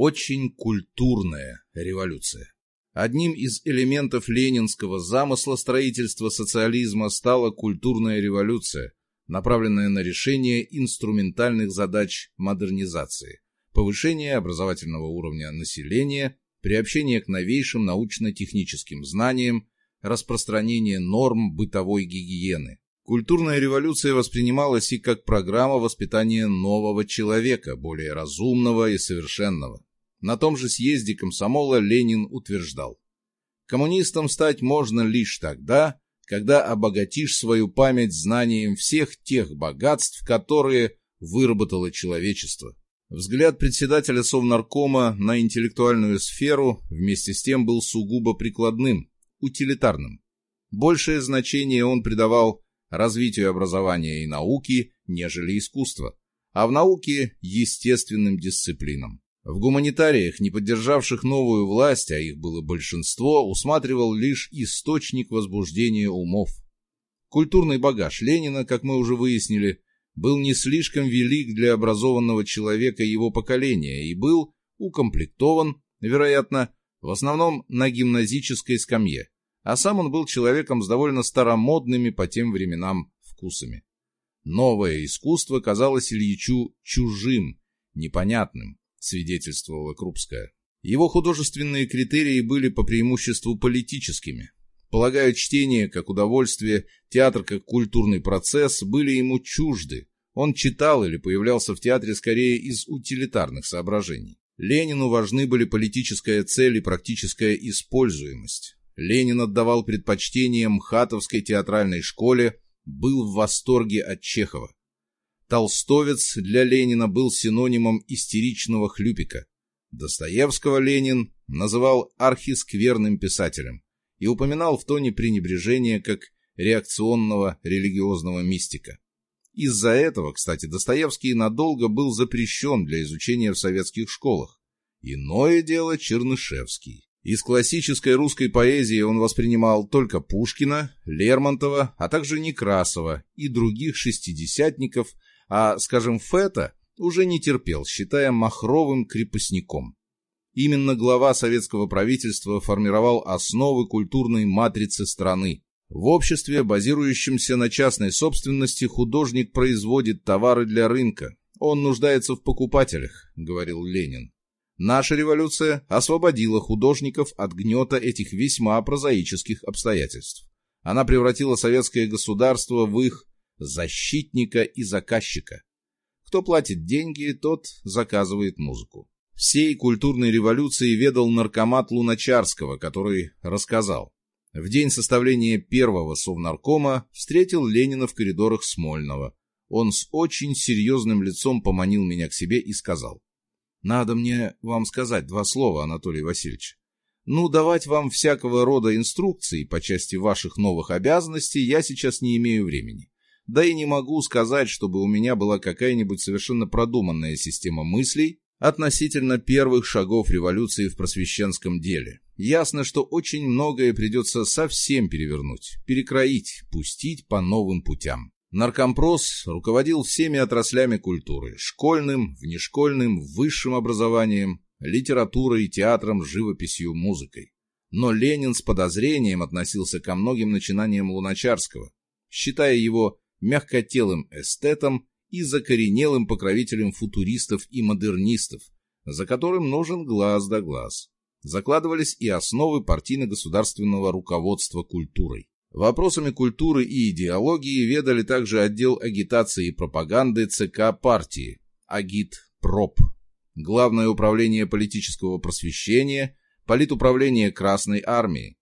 Очень культурная революция. Одним из элементов ленинского замысла строительства социализма стала культурная революция, направленная на решение инструментальных задач модернизации, повышение образовательного уровня населения, приобщение к новейшим научно-техническим знаниям, распространение норм бытовой гигиены. Культурная революция воспринималась и как программа воспитания нового человека, более разумного и совершенного. На том же съезде комсомола Ленин утверждал, коммунистом стать можно лишь тогда, когда обогатишь свою память знанием всех тех богатств, которые выработало человечество. Взгляд председателя Совнаркома на интеллектуальную сферу вместе с тем был сугубо прикладным, утилитарным. Большее значение он придавал развитию образования и науки, нежели искусства, а в науке – естественным дисциплинам. В гуманитариях, не поддержавших новую власть, а их было большинство, усматривал лишь источник возбуждения умов. Культурный багаж Ленина, как мы уже выяснили, был не слишком велик для образованного человека его поколения и был укомплектован, вероятно, в основном на гимназической скамье, а сам он был человеком с довольно старомодными по тем временам вкусами. Новое искусство казалось Ильичу чужим, непонятным, свидетельствовала Крупская. Его художественные критерии были по преимуществу политическими. Полагаю, чтение как удовольствие, театр как культурный процесс были ему чужды. Он читал или появлялся в театре скорее из утилитарных соображений. Ленину важны были политическая цель и практическая используемость. Ленин отдавал предпочтение МХАТовской театральной школе, был в восторге от Чехова. Толстовец для Ленина был синонимом истеричного хлюпика. Достоевского Ленин называл архискверным писателем и упоминал в тоне пренебрежения как реакционного религиозного мистика. Из-за этого, кстати, Достоевский надолго был запрещен для изучения в советских школах. Иное дело Чернышевский. Из классической русской поэзии он воспринимал только Пушкина, Лермонтова, а также Некрасова и других шестидесятников – а, скажем, Фета уже не терпел, считая махровым крепостником. Именно глава советского правительства формировал основы культурной матрицы страны. В обществе, базирующемся на частной собственности, художник производит товары для рынка. Он нуждается в покупателях, говорил Ленин. Наша революция освободила художников от гнета этих весьма прозаических обстоятельств. Она превратила советское государство в их защитника и заказчика. Кто платит деньги, тот заказывает музыку. Всей культурной революции ведал наркомат Луначарского, который рассказал. В день составления первого совнаркома встретил Ленина в коридорах Смольного. Он с очень серьезным лицом поманил меня к себе и сказал. «Надо мне вам сказать два слова, Анатолий Васильевич. Ну, давать вам всякого рода инструкции по части ваших новых обязанностей я сейчас не имею времени. Да и не могу сказать, чтобы у меня была какая-нибудь совершенно продуманная система мыслей относительно первых шагов революции в просвещенском деле. Ясно, что очень многое придется совсем перевернуть, перекроить, пустить по новым путям. Наркомпрос руководил всеми отраслями культуры – школьным, внешкольным, высшим образованием, литературой, театром, живописью, музыкой. Но Ленин с подозрением относился ко многим начинаниям Луначарского, считая его мягкотелым эстетом и закоренелым покровителем футуристов и модернистов, за которым нужен глаз да глаз. Закладывались и основы партийно-государственного руководства культурой. Вопросами культуры и идеологии ведали также отдел агитации и пропаганды ЦК партии, Агит-Проп, Главное управление политического просвещения, политуправление Красной армии.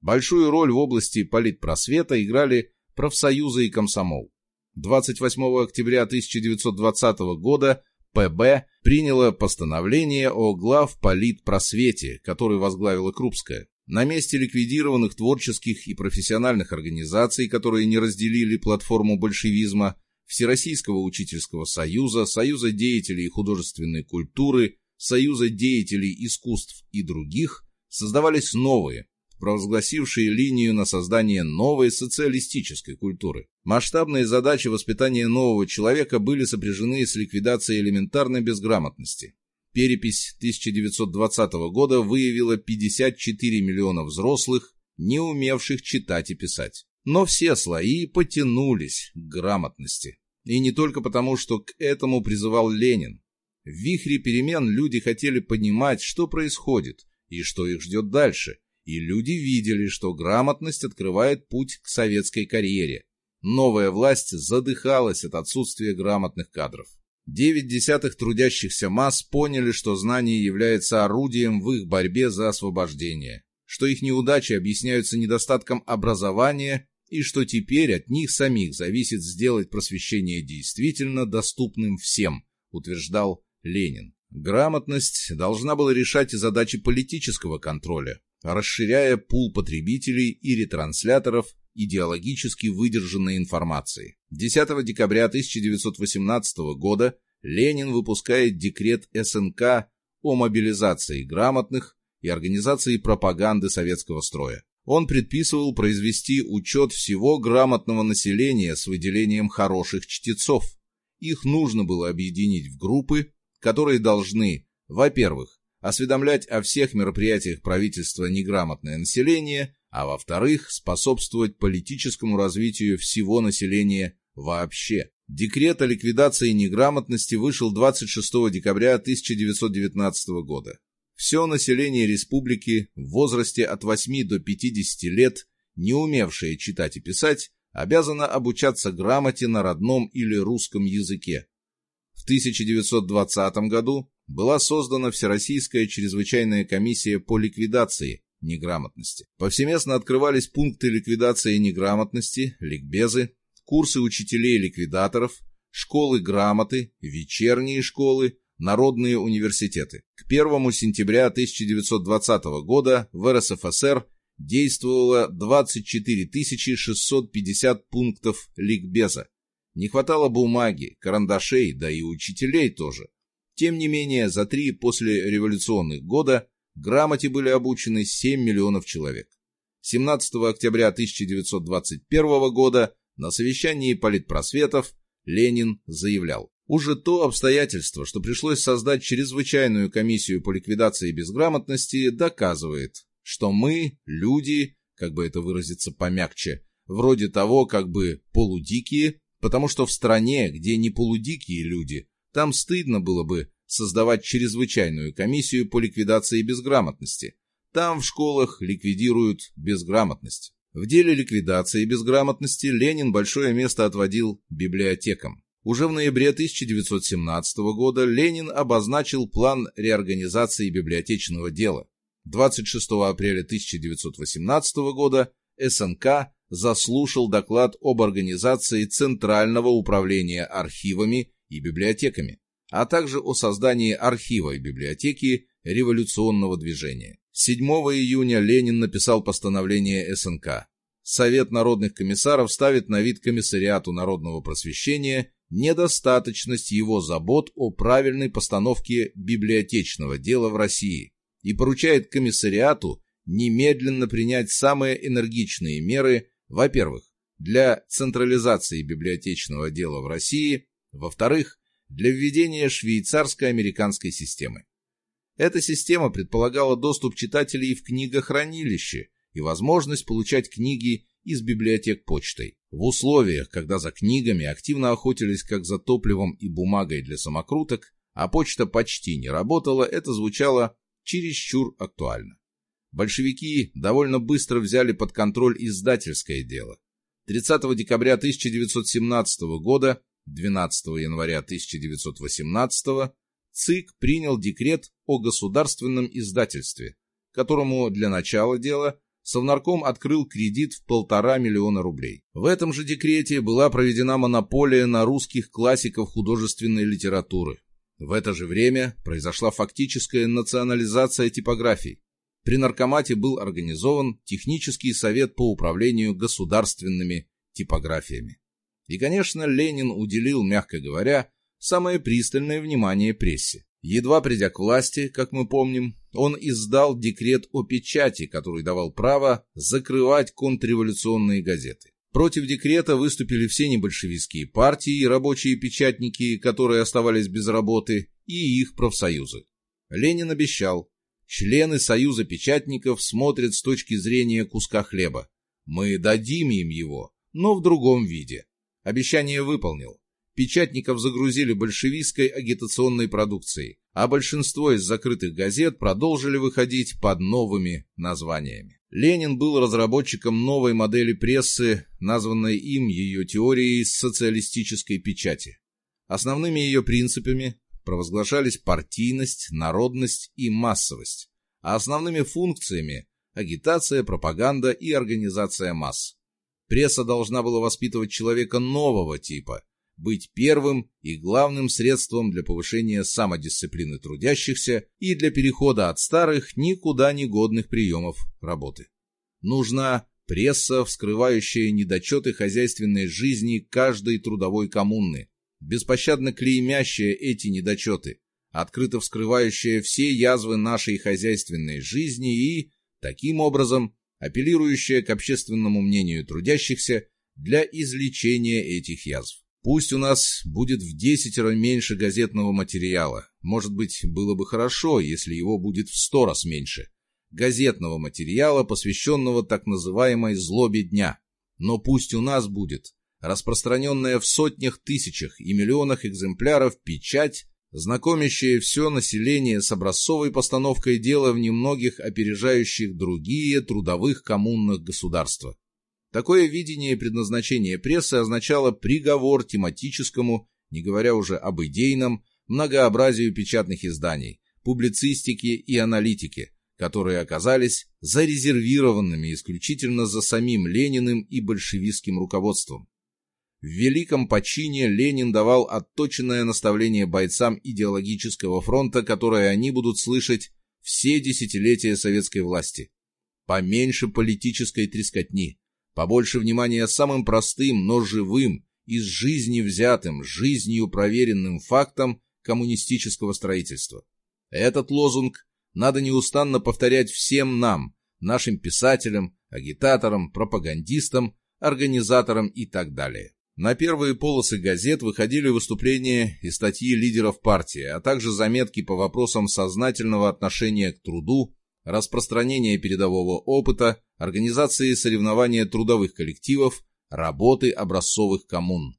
Большую роль в области политпросвета играли профсоюзы и комсомол. 28 октября 1920 года ПБ приняло постановление о главполитпросвете, который возглавила Крупская. На месте ликвидированных творческих и профессиональных организаций, которые не разделили платформу большевизма, Всероссийского учительского союза, Союза деятелей художественной культуры, Союза деятелей искусств и других, создавались новые, провозгласившие линию на создание новой социалистической культуры. Масштабные задачи воспитания нового человека были сопряжены с ликвидацией элементарной безграмотности. Перепись 1920 года выявила 54 миллиона взрослых, не умевших читать и писать. Но все слои потянулись к грамотности. И не только потому, что к этому призывал Ленин. В вихре перемен люди хотели понимать, что происходит и что их ждет дальше. И люди видели, что грамотность открывает путь к советской карьере. Новая власть задыхалась от отсутствия грамотных кадров. Девять десятых трудящихся масс поняли, что знание является орудием в их борьбе за освобождение, что их неудачи объясняются недостатком образования и что теперь от них самих зависит сделать просвещение действительно доступным всем, утверждал Ленин. Грамотность должна была решать и задачи политического контроля, расширяя пул потребителей и ретрансляторов идеологически выдержанной информации. 10 декабря 1918 года Ленин выпускает декрет СНК о мобилизации грамотных и организации пропаганды советского строя. Он предписывал произвести учет всего грамотного населения с выделением хороших чтецов. Их нужно было объединить в группы, которые должны, во-первых, осведомлять о всех мероприятиях правительства неграмотное население, а во-вторых, способствовать политическому развитию всего населения вообще. Декрет о ликвидации неграмотности вышел 26 декабря 1919 года. Все население республики в возрасте от 8 до 50 лет, не умевшее читать и писать, обязано обучаться грамоте на родном или русском языке. В 1920 году была создана Всероссийская чрезвычайная комиссия по ликвидации неграмотности. Повсеместно открывались пункты ликвидации неграмотности, ликбезы, курсы учителей-ликвидаторов, школы грамоты, вечерние школы, народные университеты. К 1 сентября 1920 года в РСФСР действовало 24 650 пунктов ликбеза. Не хватало бумаги, карандашей, да и учителей тоже. Тем не менее, за три после революционных года грамоте были обучены 7 миллионов человек. 17 октября 1921 года на совещании политпросветов Ленин заявлял, уже то обстоятельство, что пришлось создать чрезвычайную комиссию по ликвидации безграмотности, доказывает, что мы, люди, как бы это выразиться помягче, вроде того, как бы полудикие, потому что в стране, где не полудикие люди, там стыдно было бы создавать чрезвычайную комиссию по ликвидации безграмотности. Там в школах ликвидируют безграмотность. В деле ликвидации безграмотности Ленин большое место отводил библиотекам. Уже в ноябре 1917 года Ленин обозначил план реорганизации библиотечного дела. 26 апреля 1918 года СНК заслушал доклад об организации Центрального управления архивами и библиотеками, а также о создании архива и библиотеки революционного движения. 7 июня Ленин написал постановление СНК. Совет народных комиссаров ставит на вид комиссариату народного просвещения недостаточность его забот о правильной постановке библиотечного дела в России и поручает комиссариату немедленно принять самые энергичные меры, во-первых, для централизации библиотечного дела в России, во-вторых, для введения швейцарско-американской системы. Эта система предполагала доступ читателей в книгохранилище и возможность получать книги из библиотек почтой. В условиях, когда за книгами активно охотились как за топливом и бумагой для самокруток, а почта почти не работала, это звучало чересчур актуально. Большевики довольно быстро взяли под контроль издательское дело. 30 декабря 1917 года, 12 января 1918 ЦИК принял декрет о государственном издательстве, которому для начала дела Совнарком открыл кредит в полтора миллиона рублей. В этом же декрете была проведена монополия на русских классиков художественной литературы. В это же время произошла фактическая национализация типографий. При наркомате был организован технический совет по управлению государственными типографиями. И, конечно, Ленин уделил, мягко говоря, самое пристальное внимание прессе. Едва придя к власти, как мы помним, он издал декрет о печати, который давал право закрывать контрреволюционные газеты. Против декрета выступили все небольшевистские партии и рабочие печатники, которые оставались без работы, и их профсоюзы. Ленин обещал, члены Союза печатников смотрят с точки зрения куска хлеба. Мы дадим им его, но в другом виде. Обещание выполнил. Печатников загрузили большевистской агитационной продукцией, а большинство из закрытых газет продолжили выходить под новыми названиями. Ленин был разработчиком новой модели прессы, названной им ее теорией социалистической печати. Основными ее принципами провозглашались партийность, народность и массовость, а основными функциями – агитация, пропаганда и организация масс. Пресса должна была воспитывать человека нового типа, быть первым и главным средством для повышения самодисциплины трудящихся и для перехода от старых, никуда не годных приемов работы. Нужна пресса, вскрывающая недочеты хозяйственной жизни каждой трудовой коммуны, беспощадно клеймящая эти недочеты, открыто вскрывающая все язвы нашей хозяйственной жизни и, таким образом, апеллирующая к общественному мнению трудящихся для излечения этих язв. Пусть у нас будет в десятеро меньше газетного материала. Может быть, было бы хорошо, если его будет в сто раз меньше. Газетного материала, посвященного так называемой «злобе дня». Но пусть у нас будет распространенная в сотнях тысячах и миллионах экземпляров печать, знакомящая все население с образцовой постановкой дела в немногих опережающих другие трудовых коммунных государства. Такое видение и предназначение прессы означало приговор тематическому, не говоря уже об идейном, многообразию печатных изданий, публицистики и аналитики, которые оказались зарезервированными исключительно за самим Лениным и большевистским руководством. В Великом почине Ленин давал отточенное наставление бойцам идеологического фронта, которое они будут слышать все десятилетия советской власти. Поменьше политической трескотни, побольше внимания самым простым, но живым, из жизни взятым, жизнью проверенным фактам коммунистического строительства. Этот лозунг надо неустанно повторять всем нам, нашим писателям, агитаторам, пропагандистам, организаторам и так далее. На первые полосы газет выходили выступления и статьи лидеров партии, а также заметки по вопросам сознательного отношения к труду, распространения передового опыта, организации соревнования трудовых коллективов, работы образцовых коммун.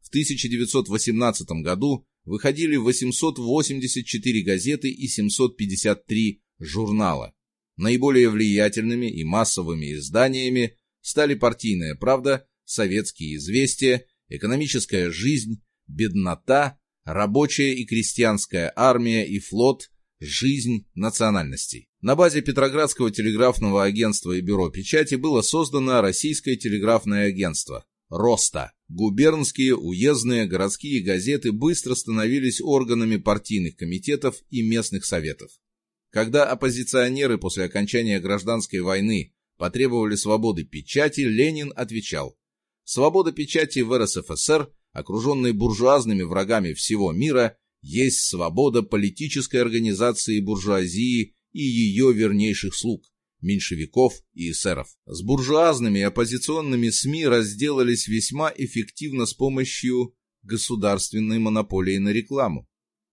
В 1918 году выходили 884 газеты и 753 журнала. Наиболее влиятельными и массовыми изданиями стали «Партийная правда», советские известия, экономическая жизнь, беднота, рабочая и крестьянская армия и флот, жизнь национальностей. На базе Петроградского телеграфного агентства и бюро печати было создано Российское телеграфное агентство РОСТА. Губернские, уездные, городские газеты быстро становились органами партийных комитетов и местных советов. Когда оппозиционеры после окончания гражданской войны потребовали свободы печати, Ленин отвечал Свобода печати в РСФСР, окруженной буржуазными врагами всего мира, есть свобода политической организации буржуазии и ее вернейших слуг, меньшевиков и эсеров. С буржуазными и оппозиционными СМИ разделались весьма эффективно с помощью государственной монополии на рекламу.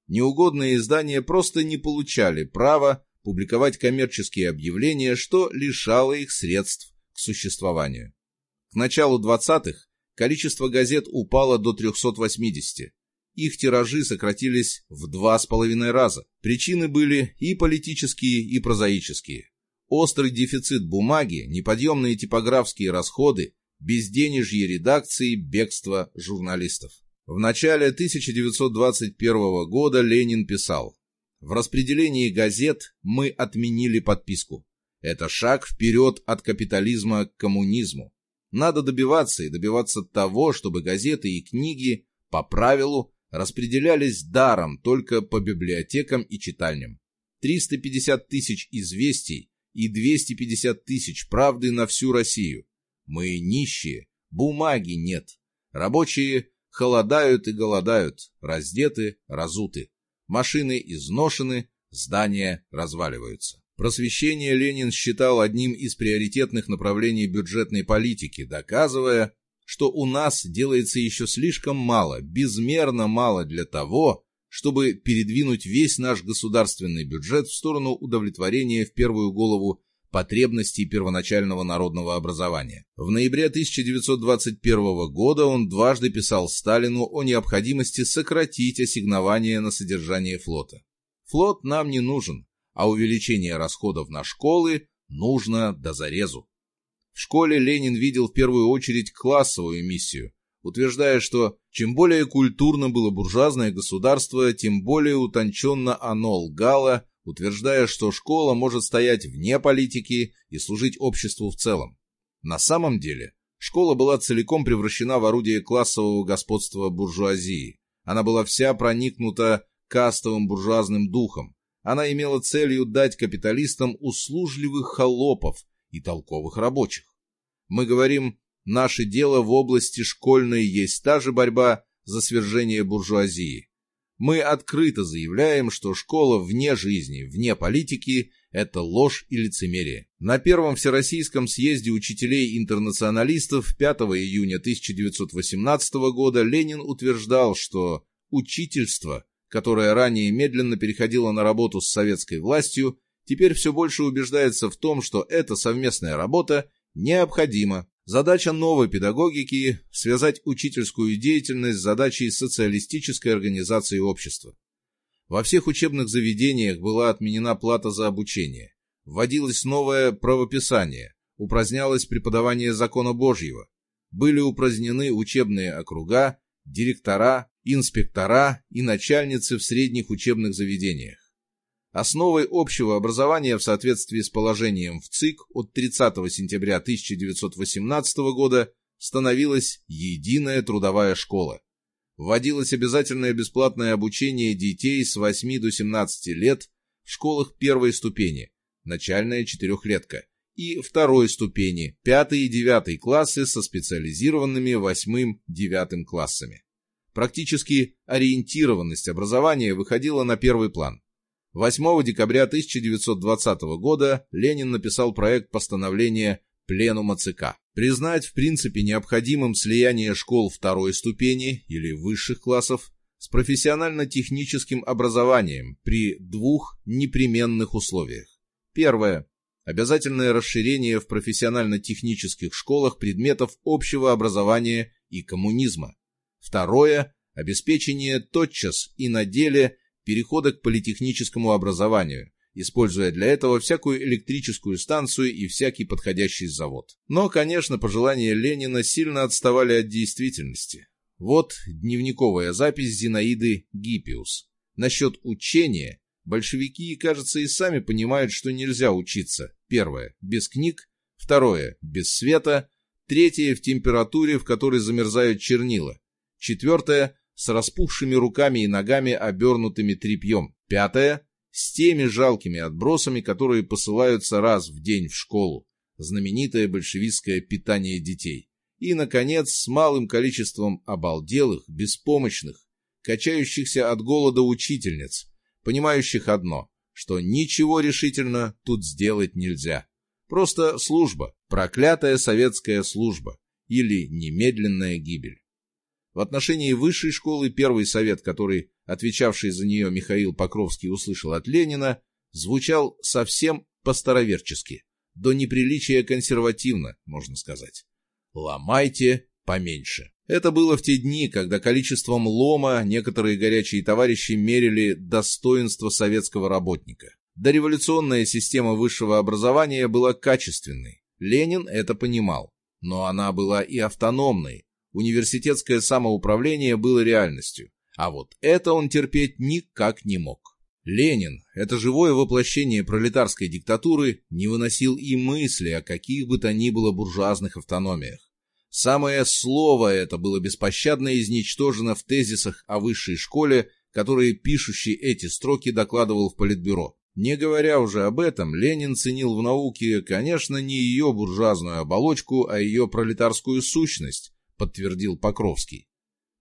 Неугодные издания просто не получали права публиковать коммерческие объявления, что лишало их средств к существованию. К началу 20-х количество газет упало до 380. Их тиражи сократились в два с половиной раза. Причины были и политические, и прозаические. Острый дефицит бумаги, неподъемные типографские расходы, безденежье редакции, бегство журналистов. В начале 1921 года Ленин писал «В распределении газет мы отменили подписку. Это шаг вперед от капитализма к коммунизму. Надо добиваться и добиваться того, чтобы газеты и книги по правилу распределялись даром только по библиотекам и читальням. 350 тысяч известий и 250 тысяч правды на всю Россию. Мы нищие, бумаги нет. Рабочие холодают и голодают, раздеты, разуты. Машины изношены, здания разваливаются. Просвещение Ленин считал одним из приоритетных направлений бюджетной политики, доказывая, что у нас делается еще слишком мало, безмерно мало для того, чтобы передвинуть весь наш государственный бюджет в сторону удовлетворения в первую голову потребностей первоначального народного образования. В ноябре 1921 года он дважды писал Сталину о необходимости сократить ассигнования на содержание флота. Флот нам не нужен, а увеличение расходов на школы нужно до зарезу. В школе Ленин видел в первую очередь классовую миссию, утверждая, что чем более культурно было буржуазное государство, тем более утонченно оно лгало, утверждая, что школа может стоять вне политики и служить обществу в целом. На самом деле, школа была целиком превращена в орудие классового господства буржуазии. Она была вся проникнута кастовым буржуазным духом. Она имела целью дать капиталистам услужливых холопов и толковых рабочих. Мы говорим Наше дело в области школьной есть та же борьба за свержение буржуазии. Мы открыто заявляем, что школа вне жизни, вне политики – это ложь и лицемерие. На Первом Всероссийском съезде учителей-интернационалистов 5 июня 1918 года Ленин утверждал, что учительство, которое ранее медленно переходило на работу с советской властью, теперь все больше убеждается в том, что эта совместная работа необходима Задача новой педагогики – связать учительскую деятельность с задачей социалистической организации общества. Во всех учебных заведениях была отменена плата за обучение, вводилось новое правописание, упразднялось преподавание закона Божьего, были упразднены учебные округа, директора, инспектора и начальницы в средних учебных заведениях. Основой общего образования в соответствии с положением в ЦИК от 30 сентября 1918 года становилась единая трудовая школа. Вводилось обязательное бесплатное обучение детей с 8 до 17 лет в школах первой ступени, начальная четырехлетка, и второй ступени, 5 и 9 классы со специализированными 8-9 классами. Практически ориентированность образования выходила на первый план. 8 декабря 1920 года Ленин написал проект постановления Пленума ЦК. Признать в принципе необходимым слияние школ второй ступени или высших классов с профессионально-техническим образованием при двух непременных условиях. Первое. Обязательное расширение в профессионально-технических школах предметов общего образования и коммунизма. Второе. Обеспечение тотчас и на деле перехода к политехническому образованию, используя для этого всякую электрическую станцию и всякий подходящий завод. Но, конечно, пожелания Ленина сильно отставали от действительности. Вот дневниковая запись Зинаиды Гиппиус. Насчет учения большевики, кажется, и сами понимают, что нельзя учиться. Первое – без книг. Второе – без света. Третье – в температуре, в которой замерзают чернила. Четвертое с распухшими руками и ногами, обернутыми тряпьем. Пятое – с теми жалкими отбросами, которые посылаются раз в день в школу. Знаменитое большевистское питание детей. И, наконец, с малым количеством обалделых, беспомощных, качающихся от голода учительниц, понимающих одно, что ничего решительно тут сделать нельзя. Просто служба, проклятая советская служба или немедленная гибель. В отношении высшей школы первый совет, который отвечавший за нее Михаил Покровский услышал от Ленина, звучал совсем по-староверчески, до неприличия консервативно, можно сказать. «Ломайте поменьше». Это было в те дни, когда количеством лома некоторые горячие товарищи мерили достоинство советского работника. Дореволюционная система высшего образования была качественной. Ленин это понимал. Но она была и автономной, университетское самоуправление было реальностью, а вот это он терпеть никак не мог. Ленин, это живое воплощение пролетарской диктатуры, не выносил и мысли о каких бы то ни было буржуазных автономиях. Самое слово это было беспощадно изничтожено в тезисах о высшей школе, которые пишущий эти строки докладывал в Политбюро. Не говоря уже об этом, Ленин ценил в науке, конечно, не ее буржуазную оболочку, а ее пролетарскую сущность, подтвердил Покровский.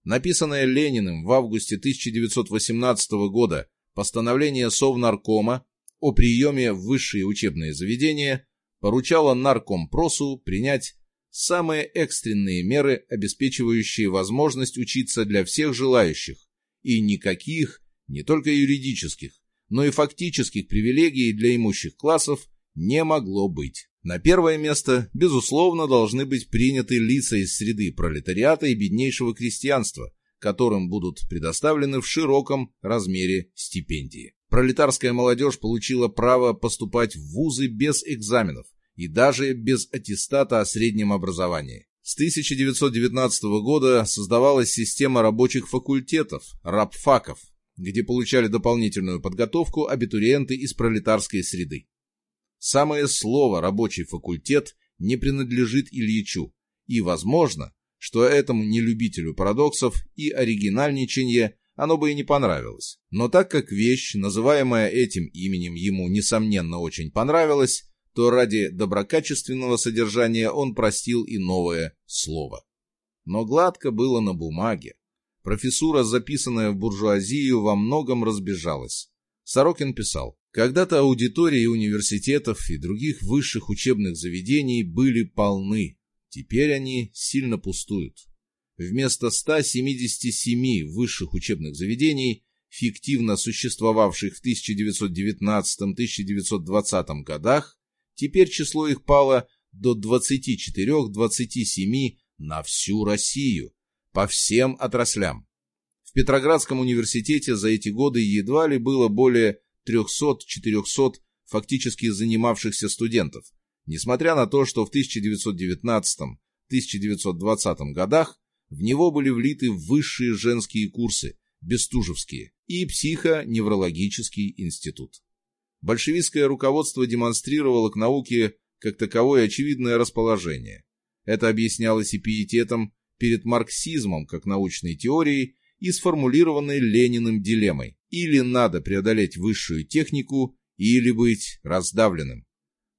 Написанное Лениным в августе 1918 года постановление Совнаркома о приеме в высшие учебные заведения поручало Наркомпросу принять самые экстренные меры, обеспечивающие возможность учиться для всех желающих, и никаких не только юридических, но и фактических привилегий для имущих классов не могло быть. На первое место, безусловно, должны быть приняты лица из среды пролетариата и беднейшего крестьянства, которым будут предоставлены в широком размере стипендии. Пролетарская молодежь получила право поступать в вузы без экзаменов и даже без аттестата о среднем образовании. С 1919 года создавалась система рабочих факультетов, рабфаков, где получали дополнительную подготовку абитуриенты из пролетарской среды. Самое слово «рабочий факультет» не принадлежит Ильичу, и, возможно, что этому нелюбителю парадоксов и оригинальничанье оно бы и не понравилось. Но так как вещь, называемая этим именем, ему, несомненно, очень понравилась, то ради доброкачественного содержания он простил и новое слово. Но гладко было на бумаге. Профессура, записанная в буржуазию, во многом разбежалась. Сорокин писал, «Когда-то аудитории университетов и других высших учебных заведений были полны, теперь они сильно пустуют. Вместо 177 высших учебных заведений, фиктивно существовавших в 1919-1920 годах, теперь число их пало до 24-27 на всю Россию, по всем отраслям. Петроградском университете за эти годы едва ли было более 300-400 фактически занимавшихся студентов, несмотря на то, что в 1919-1920 годах в него были влиты высшие женские курсы, бестужевские, и психоневрологический институт. Большевистское руководство демонстрировало к науке как таковое очевидное расположение. Это объяснялось и пиететом перед марксизмом как научной теорией и сформулированной Лениным дилеммой. Или надо преодолеть высшую технику, или быть раздавленным.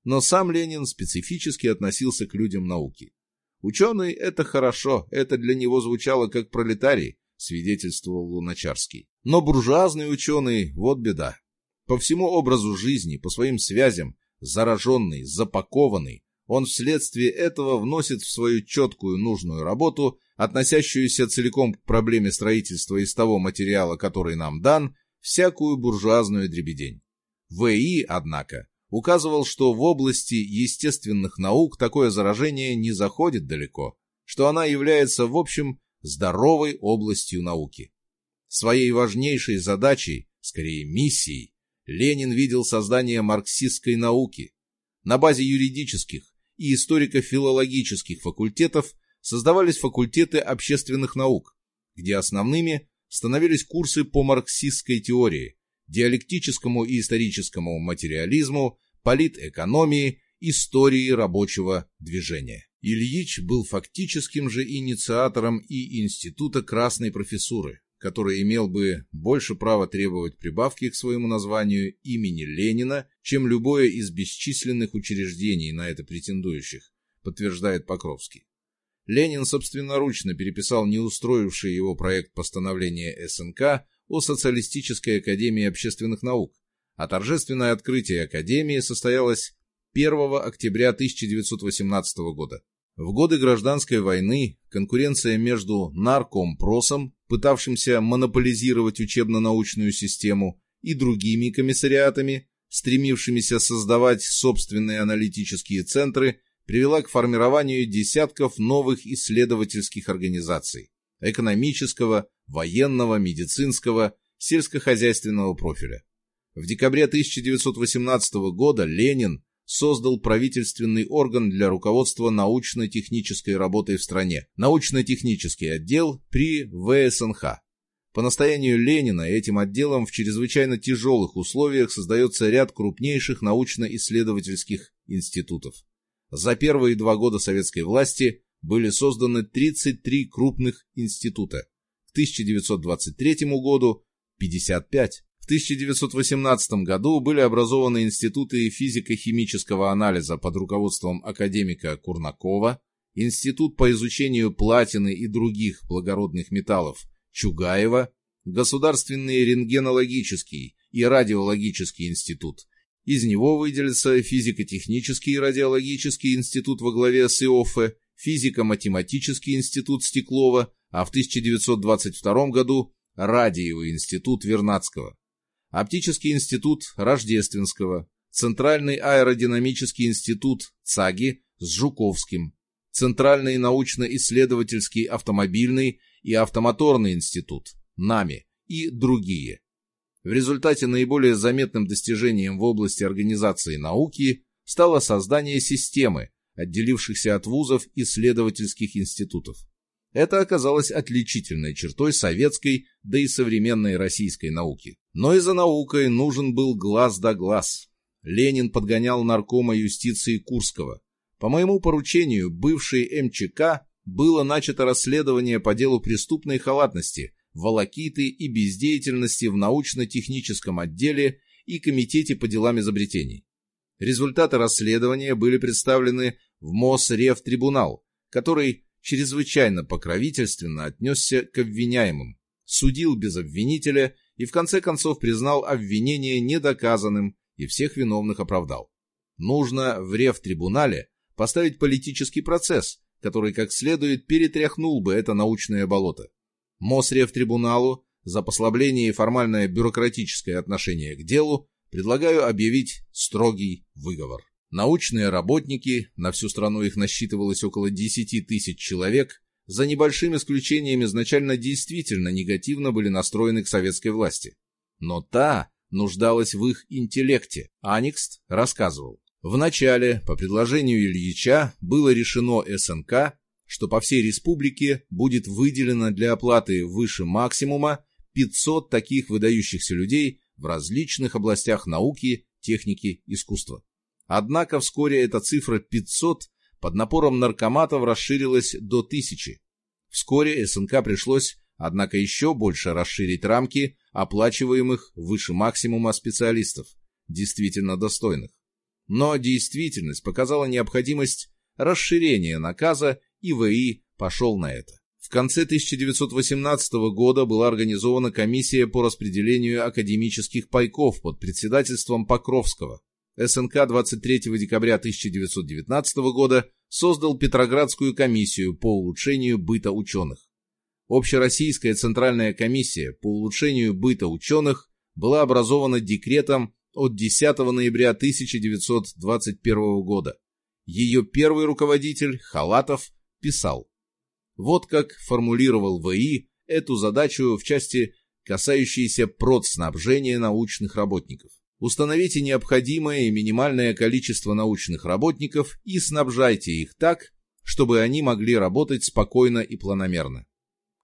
Но сам Ленин специфически относился к людям науки. Ученый – это хорошо, это для него звучало как пролетарий, свидетельствовал Луначарский. Но буржуазный ученый – вот беда. По всему образу жизни, по своим связям, зараженный, запакованный, он вследствие этого вносит в свою четкую нужную работу, относящуюся целиком к проблеме строительства из того материала, который нам дан, всякую буржуазную дребедень. В.И., однако, указывал, что в области естественных наук такое заражение не заходит далеко, что она является, в общем, здоровой областью науки. Своей важнейшей задачей, скорее миссией, Ленин видел создание марксистской науки. На базе юридических и историко-филологических факультетов создавались факультеты общественных наук, где основными становились курсы по марксистской теории, диалектическому и историческому материализму, политэкономии, истории рабочего движения. Ильич был фактическим же инициатором и Института Красной Профессуры, который имел бы больше права требовать прибавки к своему названию имени Ленина, чем любое из бесчисленных учреждений на это претендующих, подтверждает Покровский. Ленин собственноручно переписал неустроивший его проект постановления СНК о Социалистической Академии Общественных Наук, а торжественное открытие Академии состоялось 1 октября 1918 года. В годы гражданской войны конкуренция между наркомпросом, пытавшимся монополизировать учебно-научную систему, и другими комиссариатами, стремившимися создавать собственные аналитические центры, привела к формированию десятков новых исследовательских организаций экономического, военного, медицинского, сельскохозяйственного профиля. В декабре 1918 года Ленин создал правительственный орган для руководства научно-технической работой в стране, научно-технический отдел при ВСНХ. По настоянию Ленина этим отделом в чрезвычайно тяжелых условиях создается ряд крупнейших научно-исследовательских институтов. За первые два года советской власти были созданы 33 крупных института. К 1923 году – 55. В 1918 году были образованы институты физико-химического анализа под руководством академика Курнакова, Институт по изучению платины и других благородных металлов Чугаева, Государственный рентгенологический и радиологический институт. Из него выделится физико-технический и радиологический институт во главе с Иоффе физико-математический институт Стеклова, а в 1922 году Радиевый институт Вернадского, Оптический институт Рождественского, Центральный аэродинамический институт ЦАГИ с Жуковским, Центральный научно-исследовательский автомобильный и автомоторный институт НАМИ и другие. В результате наиболее заметным достижением в области организации науки стало создание системы, отделившихся от вузов исследовательских институтов. Это оказалось отличительной чертой советской, да и современной российской науки. Но и за наукой нужен был глаз да глаз. Ленин подгонял наркома юстиции Курского. По моему поручению, бывший МЧК было начато расследование по делу преступной халатности, волокиты и бездеятельности в научно-техническом отделе и Комитете по делам изобретений. Результаты расследования были представлены в Мосревтрибунал, который чрезвычайно покровительственно отнесся к обвиняемым, судил без обвинителя и в конце концов признал обвинение недоказанным и всех виновных оправдал. Нужно в Ревтрибунале поставить политический процесс, который как следует перетряхнул бы это научное болото. Мосревтрибуналу за послабление и формальное бюрократическое отношение к делу предлагаю объявить строгий выговор. Научные работники, на всю страну их насчитывалось около 10 тысяч человек, за небольшим исключением изначально действительно негативно были настроены к советской власти. Но та нуждалась в их интеллекте. Аникст рассказывал. Вначале, по предложению Ильича, было решено СНК, что по всей республике будет выделено для оплаты выше максимума 500 таких выдающихся людей в различных областях науки, техники, искусства. Однако вскоре эта цифра 500 под напором наркоматов расширилась до 1000. Вскоре СНК пришлось, однако, еще больше расширить рамки оплачиваемых выше максимума специалистов, действительно достойных. Но действительность показала необходимость расширения наказа, и ВИ пошел на это. В конце 1918 года была организована комиссия по распределению академических пайков под председательством Покровского. СНК 23 декабря 1919 года создал Петроградскую комиссию по улучшению быта ученых. Общероссийская Центральная комиссия по улучшению быта ученых была образована декретом от 10 ноября 1921 года. Ее первый руководитель, Халатов, писал. Вот как формулировал ВИ эту задачу в части, касающейся продснабжения научных работников. Установите необходимое и минимальное количество научных работников и снабжайте их так, чтобы они могли работать спокойно и планомерно.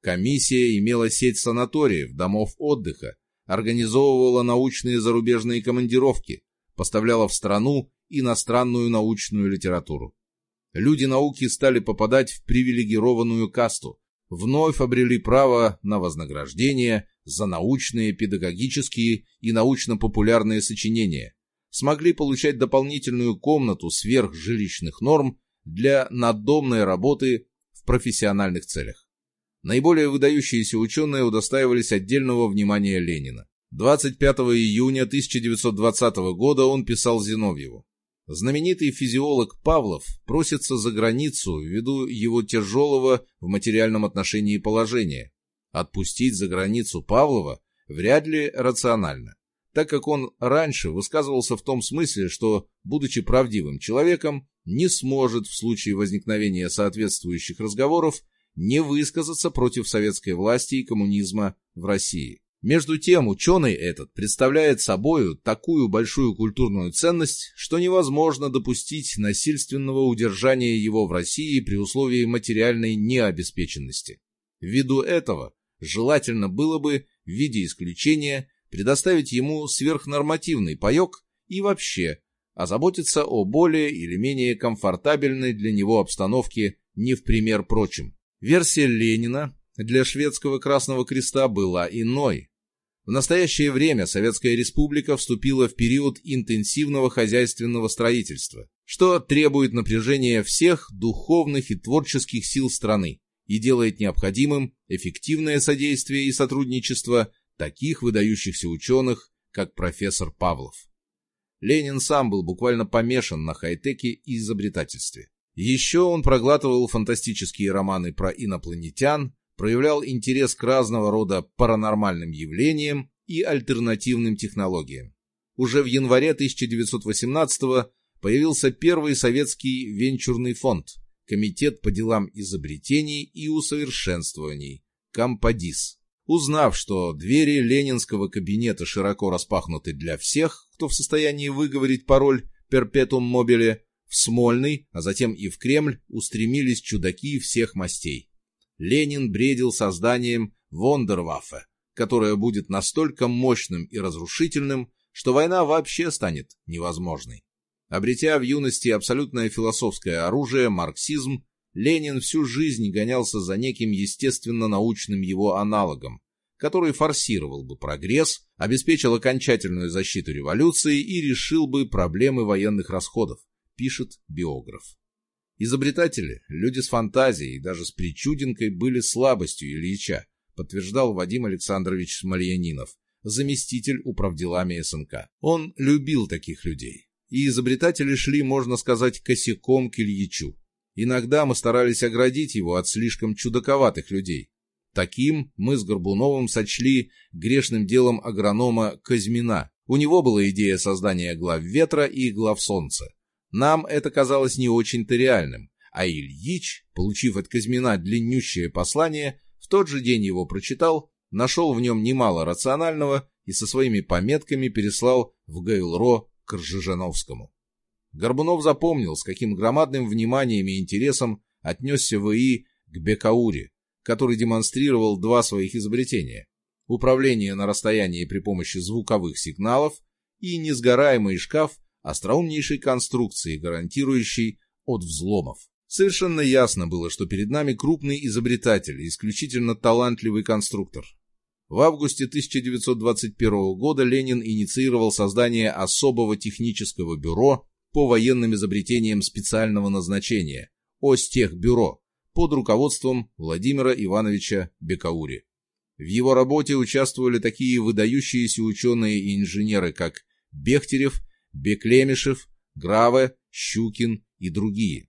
Комиссия имела сеть санаториев, домов отдыха, организовывала научные зарубежные командировки, поставляла в страну иностранную научную литературу. Люди науки стали попадать в привилегированную касту, вновь обрели право на вознаграждение за научные, педагогические и научно-популярные сочинения, смогли получать дополнительную комнату сверх жилищных норм для надомной работы в профессиональных целях. Наиболее выдающиеся ученые удостаивались отдельного внимания Ленина. 25 июня 1920 года он писал Зиновьеву. Знаменитый физиолог Павлов просится за границу ввиду его тяжелого в материальном отношении положения. Отпустить за границу Павлова вряд ли рационально, так как он раньше высказывался в том смысле, что, будучи правдивым человеком, не сможет в случае возникновения соответствующих разговоров не высказаться против советской власти и коммунизма в России. Между тем, ученый этот представляет собою такую большую культурную ценность, что невозможно допустить насильственного удержания его в России при условии материальной необеспеченности. Ввиду этого, желательно было бы, в виде исключения, предоставить ему сверхнормативный паек и вообще озаботиться о более или менее комфортабельной для него обстановке не в пример прочим. Версия Ленина для шведского Красного Креста была иной. В настоящее время Советская Республика вступила в период интенсивного хозяйственного строительства, что требует напряжения всех духовных и творческих сил страны и делает необходимым эффективное содействие и сотрудничество таких выдающихся ученых, как профессор Павлов. Ленин сам был буквально помешан на хай-теке и изобретательстве. Еще он проглатывал фантастические романы про инопланетян, проявлял интерес к разного рода паранормальным явлениям и альтернативным технологиям. Уже в январе 1918 появился первый советский венчурный фонд – Комитет по делам изобретений и усовершенствований – Компадис. Узнав, что двери ленинского кабинета широко распахнуты для всех, кто в состоянии выговорить пароль «Перпетум мобиле», в Смольный, а затем и в Кремль устремились чудаки всех мастей. Ленин бредил созданием Вондерваффе, которое будет настолько мощным и разрушительным, что война вообще станет невозможной. Обретя в юности абсолютное философское оружие, марксизм, Ленин всю жизнь гонялся за неким естественно-научным его аналогом, который форсировал бы прогресс, обеспечил окончательную защиту революции и решил бы проблемы военных расходов, пишет биограф. Изобретатели, люди с фантазией, даже с причудинкой, были слабостью Ильича, подтверждал Вадим Александрович Смольянинов, заместитель управделами СНК. Он любил таких людей. И изобретатели шли, можно сказать, косяком к Ильичу. Иногда мы старались оградить его от слишком чудаковатых людей. Таким мы с Горбуновым сочли грешным делом агронома Казьмина. У него была идея создания глав ветра и глав солнца. Нам это казалось не очень-то реальным, а Ильич, получив от Казьмина длиннющее послание, в тот же день его прочитал, нашел в нем немало рационального и со своими пометками переслал в Гайлро к Ржижановскому. Горбунов запомнил, с каким громадным вниманием и интересом отнесся ВИ к Бекауре, который демонстрировал два своих изобретения – управление на расстоянии при помощи звуковых сигналов и несгораемый шкаф остроумнейшей конструкции, гарантирующий от взломов. Совершенно ясно было, что перед нами крупный изобретатель и исключительно талантливый конструктор. В августе 1921 года Ленин инициировал создание особого технического бюро по военным изобретениям специального назначения Остехбюро под руководством Владимира Ивановича Бекаури. В его работе участвовали такие выдающиеся ученые и инженеры, как Бехтерев, Беклемишев, Граве, Щукин и другие.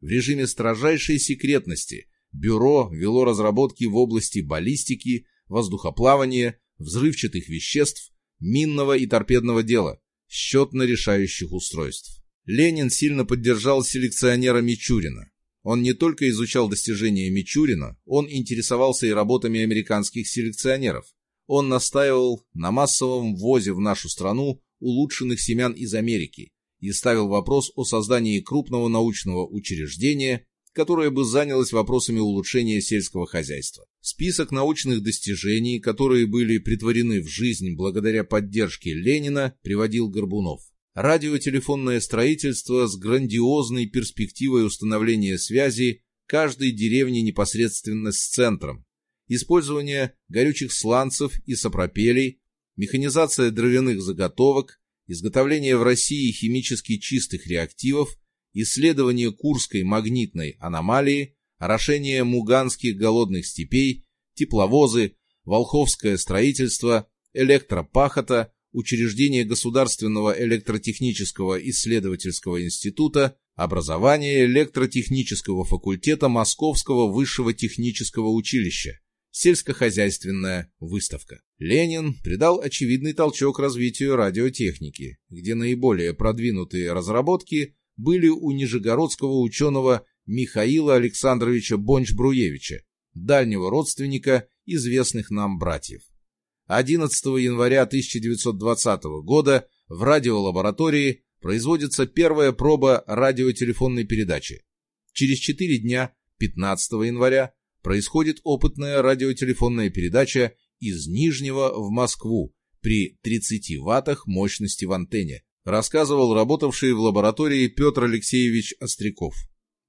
В режиме строжайшей секретности бюро вело разработки в области баллистики, воздухоплавания, взрывчатых веществ, минного и торпедного дела, счетно-решающих устройств. Ленин сильно поддержал селекционера Мичурина. Он не только изучал достижения Мичурина, он интересовался и работами американских селекционеров. Он настаивал на массовом ввозе в нашу страну улучшенных семян из Америки и ставил вопрос о создании крупного научного учреждения, которое бы занялось вопросами улучшения сельского хозяйства. Список научных достижений, которые были притворены в жизнь благодаря поддержке Ленина, приводил Горбунов радиотелефонное строительство с грандиозной перспективой установления связи каждой деревни непосредственно с центром, использование горючих сланцев и сопропелей, механизация дровяных заготовок, изготовление в России химически чистых реактивов, исследование Курской магнитной аномалии, орошение муганских голодных степей, тепловозы, волховское строительство, электропахота, учреждение Государственного электротехнического исследовательского института, образование электротехнического факультета Московского высшего технического училища, сельскохозяйственная выставка. Ленин придал очевидный толчок развитию радиотехники, где наиболее продвинутые разработки были у нижегородского ученого Михаила Александровича Бонч-Бруевича, дальнего родственника известных нам братьев. 11 января 1920 года в радиолаборатории производится первая проба радиотелефонной передачи. Через 4 дня, 15 января, происходит опытная радиотелефонная передача из Нижнего в Москву при 30 ваттах мощности в антенне, рассказывал работавший в лаборатории Петр Алексеевич Остряков.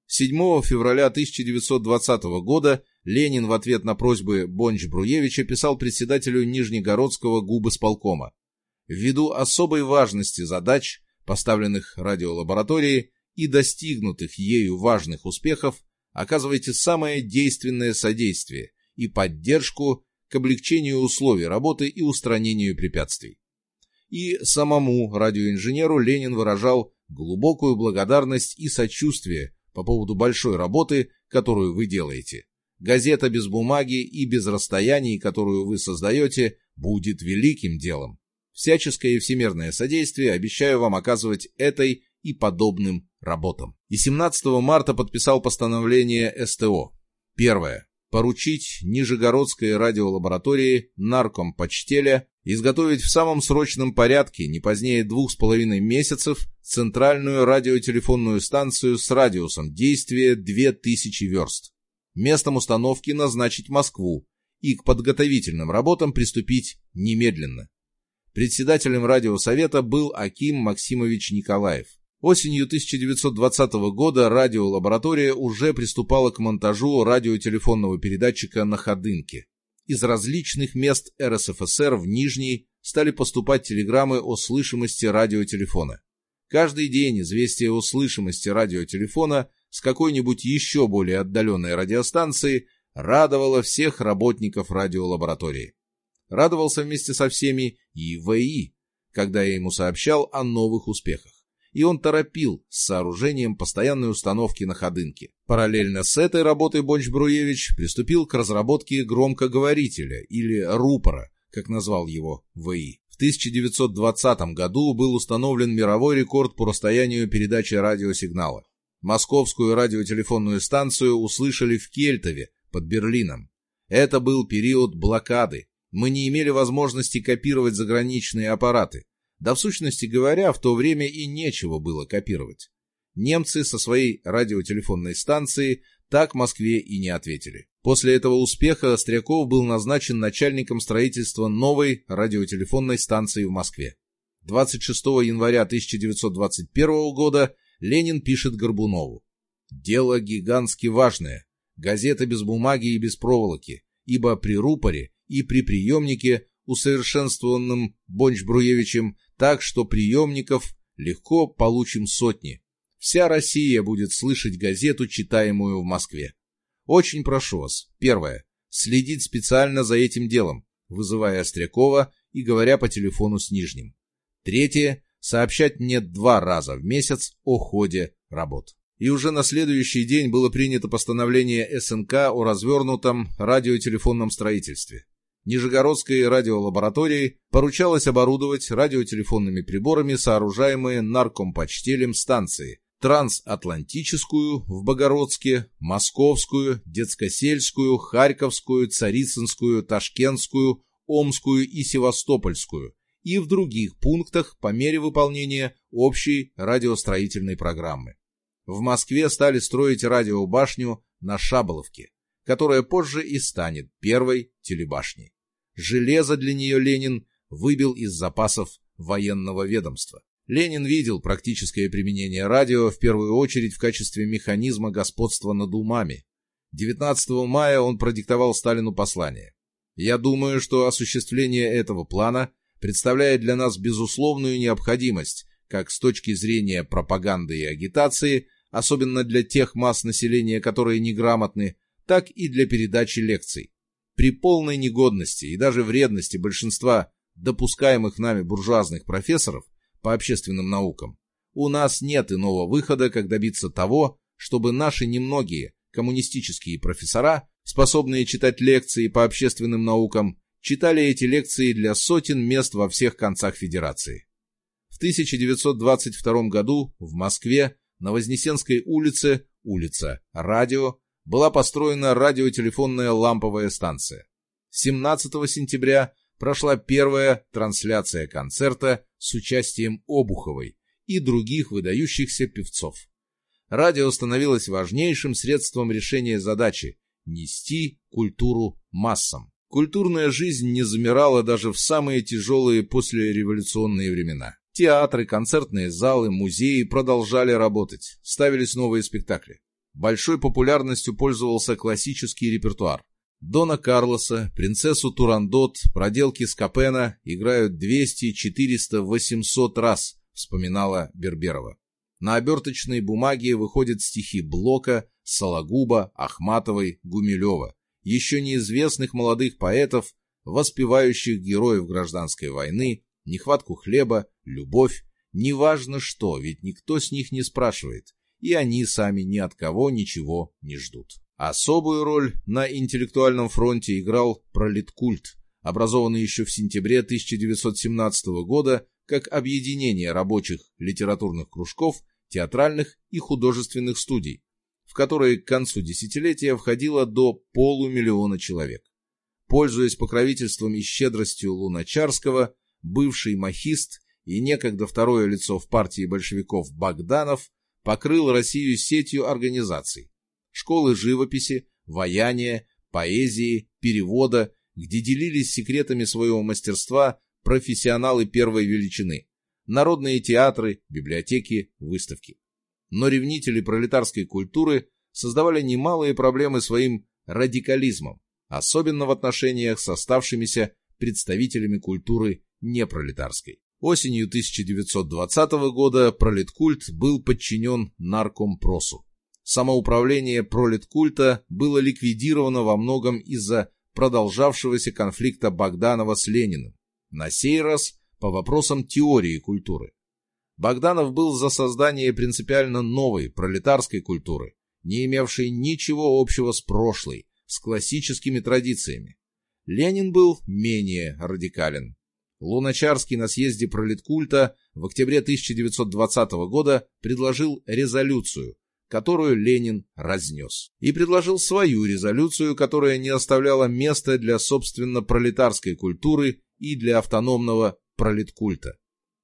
7 февраля 1920 года Ленин в ответ на просьбы Бонч-Бруевича писал председателю Нижегородского губосполкома. Ввиду особой важности задач, поставленных радиолабораторией и достигнутых ею важных успехов, оказывайте самое действенное содействие и поддержку к облегчению условий работы и устранению препятствий. И самому радиоинженеру Ленин выражал глубокую благодарность и сочувствие по поводу большой работы, которую вы делаете. газета без бумаги и без расстояний, которую вы создаете, будет великим делом. Всяческое и всемирное содействие обещаю вам оказывать этой и подобным работам. И 17 марта подписал постановление СТО. Первое. Поручить Нижегородской радиолаборатории наркомпочтеля изготовить в самом срочном порядке, не позднее двух с половиной месяцев, центральную радиотелефонную станцию с радиусом действия 2000 верст. Местом установки назначить Москву и к подготовительным работам приступить немедленно. Председателем радиосовета был Аким Максимович Николаев. Осенью 1920 года радиолаборатория уже приступала к монтажу радиотелефонного передатчика на Ходынке. Из различных мест РСФСР в Нижний стали поступать телеграммы о слышимости радиотелефона. Каждый день известие о слышимости радиотелефона с какой-нибудь еще более отдаленной радиостанции радовало всех работников радиолаборатории. Радовался вместе со всеми и ВИ, когда я ему сообщал о новых успехах и он торопил с сооружением постоянной установки на Ходынке. Параллельно с этой работой Бонч-Бруевич приступил к разработке громкоговорителя или рупора, как назвал его ВИ. В 1920 году был установлен мировой рекорд по расстоянию передачи радиосигнала. Московскую радиотелефонную станцию услышали в Кельтове, под Берлином. Это был период блокады. Мы не имели возможности копировать заграничные аппараты. Да в сущности говоря, в то время и нечего было копировать. Немцы со своей радиотелефонной станции так Москве и не ответили. После этого успеха Остряков был назначен начальником строительства новой радиотелефонной станции в Москве. 26 января 1921 года Ленин пишет Горбунову. «Дело гигантски важное. Газета без бумаги и без проволоки, ибо при рупоре и при приемнике, усовершенствованном Бонч-Бруевичем, так что приемников легко получим сотни. Вся Россия будет слышать газету, читаемую в Москве. Очень прошу вас, первое, следить специально за этим делом, вызывая Острякова и говоря по телефону с Нижним. Третье, сообщать мне два раза в месяц о ходе работ. И уже на следующий день было принято постановление СНК о развернутом радиотелефонном строительстве. Нижегородской радиолаборатории поручалось оборудовать радиотелефонными приборами сооружаемые наркомпочтелем станции трансатлантическую в Богородске, московскую, детскосельскую, харьковскую, царицынскую, ташкентскую, омскую и севастопольскую и в других пунктах по мере выполнения общей радиостроительной программы. В Москве стали строить радиобашню на Шаболовке которая позже и станет первой телебашней. Железо для нее Ленин выбил из запасов военного ведомства. Ленин видел практическое применение радио в первую очередь в качестве механизма господства над умами. 19 мая он продиктовал Сталину послание. «Я думаю, что осуществление этого плана представляет для нас безусловную необходимость как с точки зрения пропаганды и агитации, особенно для тех масс населения, которые неграмотны, так и для передачи лекций. При полной негодности и даже вредности большинства допускаемых нами буржуазных профессоров по общественным наукам, у нас нет иного выхода, как добиться того, чтобы наши немногие коммунистические профессора, способные читать лекции по общественным наукам, читали эти лекции для сотен мест во всех концах Федерации. В 1922 году в Москве на Вознесенской улице, улица Радио, была построена радиотелефонная ламповая станция. 17 сентября прошла первая трансляция концерта с участием Обуховой и других выдающихся певцов. Радио становилось важнейшим средством решения задачи – нести культуру массам. Культурная жизнь не замирала даже в самые тяжелые послереволюционные времена. Театры, концертные залы, музеи продолжали работать, ставились новые спектакли. Большой популярностью пользовался классический репертуар. Дона Карлоса, принцессу Турандот, проделки Скопена играют 200, 400, 800 раз, вспоминала Берберова. На оберточной бумаге выходят стихи Блока, Сологуба, Ахматовой, Гумилева, еще неизвестных молодых поэтов, воспевающих героев гражданской войны, нехватку хлеба, любовь, неважно что, ведь никто с них не спрашивает, и они сами ни от кого ничего не ждут. Особую роль на интеллектуальном фронте играл пролеткульт, образованный еще в сентябре 1917 года как объединение рабочих литературных кружков, театральных и художественных студий, в которые к концу десятилетия входило до полумиллиона человек. Пользуясь покровительством и щедростью Луначарского, бывший махист и некогда второе лицо в партии большевиков Богданов покрыл Россию сетью организаций. Школы живописи, ваяния, поэзии, перевода, где делились секретами своего мастерства профессионалы первой величины, народные театры, библиотеки, выставки. Но ревнители пролетарской культуры создавали немалые проблемы своим радикализмом, особенно в отношениях с оставшимися представителями культуры непролетарской. Осенью 1920 года пролеткульт был подчинен наркомпросу. Самоуправление пролеткульта было ликвидировано во многом из-за продолжавшегося конфликта Богданова с Лениным, на сей раз по вопросам теории культуры. Богданов был за создание принципиально новой пролетарской культуры, не имевшей ничего общего с прошлой, с классическими традициями. Ленин был менее радикален. Луначарский на съезде пролеткульта в октябре 1920 года предложил резолюцию, которую Ленин разнес. И предложил свою резолюцию, которая не оставляла места для собственно пролетарской культуры и для автономного пролеткульта.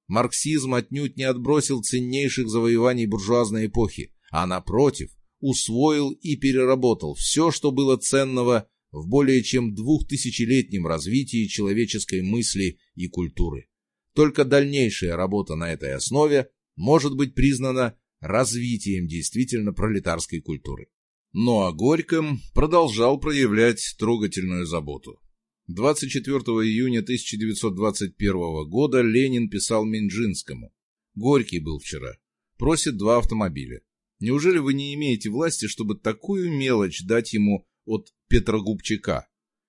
Марксизм отнюдь не отбросил ценнейших завоеваний буржуазной эпохи, а напротив, усвоил и переработал все, что было ценного в более чем двухтысячелетнем развитии человеческой мысли и культуры. Только дальнейшая работа на этой основе может быть признана развитием действительно пролетарской культуры. Но о Горьком продолжал проявлять трогательную заботу. 24 июня 1921 года Ленин писал Минжинскому. «Горький был вчера. Просит два автомобиля. Неужели вы не имеете власти, чтобы такую мелочь дать ему от Петрогубчака?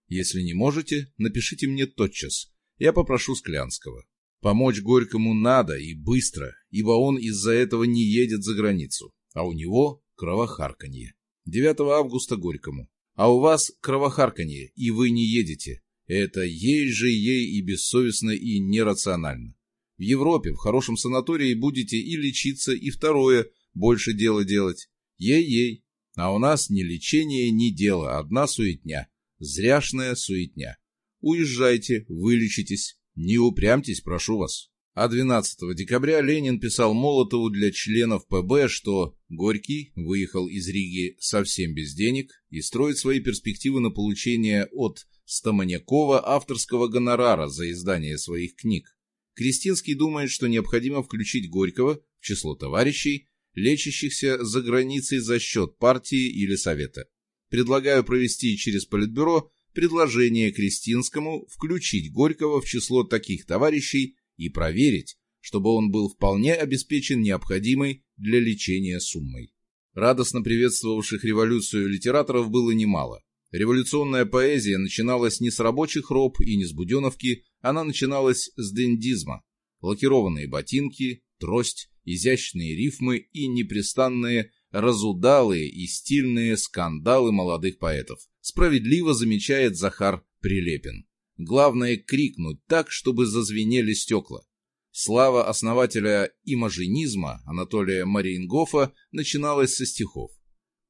Если не можете, напишите мне тотчас. Я попрошу Склянского. Помочь Горькому надо и быстро, ибо он из-за этого не едет за границу, а у него кровохарканье. 9 августа Горькому. А у вас кровохарканье, и вы не едете. Это ей же ей и бессовестно, и нерационально. В Европе, в хорошем санатории будете и лечиться, и второе, больше дела делать. Ей-ей. А у нас ни лечение, ни дело, одна суетня. Зряшная суетня. Уезжайте, вылечитесь. Не упрямьтесь, прошу вас. А 12 декабря Ленин писал Молотову для членов ПБ, что Горький выехал из Риги совсем без денег и строит свои перспективы на получение от Стаманякова авторского гонорара за издание своих книг. Кристинский думает, что необходимо включить Горького в число товарищей, лечащихся за границей за счет партии или совета. Предлагаю провести через Политбюро предложение Кристинскому включить Горького в число таких товарищей и проверить, чтобы он был вполне обеспечен необходимой для лечения суммой. Радостно приветствовавших революцию литераторов было немало. Революционная поэзия начиналась не с рабочих роб и не с буденовки, она начиналась с дендизма. Лакированные ботинки, трость, изящные рифмы и непрестанные разудалые и стильные скандалы молодых поэтов. Справедливо замечает Захар Прилепин. Главное крикнуть так, чтобы зазвенели стекла. Слава основателя имажинизма Анатолия Мариенгофа начиналась со стихов.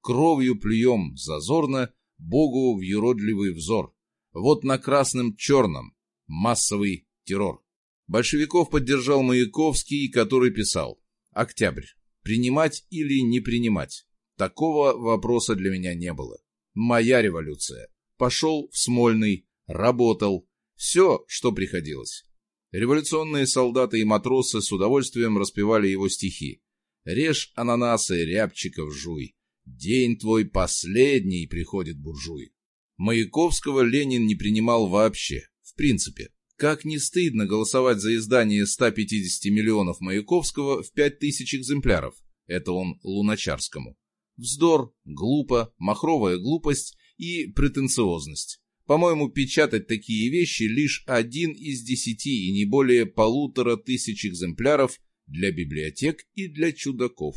«Кровью плюем зазорно, Богу в юродливый взор. Вот на красном-черном массовый террор. Большевиков поддержал Маяковский, который писал «Октябрь. Принимать или не принимать? Такого вопроса для меня не было. Моя революция. Пошел в Смольный, работал. Все, что приходилось». Революционные солдаты и матросы с удовольствием распевали его стихи. «Режь ананасы, рябчиков жуй, День твой последний, приходит буржуй. Маяковского Ленин не принимал вообще, в принципе. Как не стыдно голосовать за издание 150 миллионов Маяковского в 5000 экземпляров. Это он Луначарскому. Вздор, глупо, махровая глупость и претенциозность. По-моему, печатать такие вещи лишь один из десяти и не более полутора тысяч экземпляров для библиотек и для чудаков.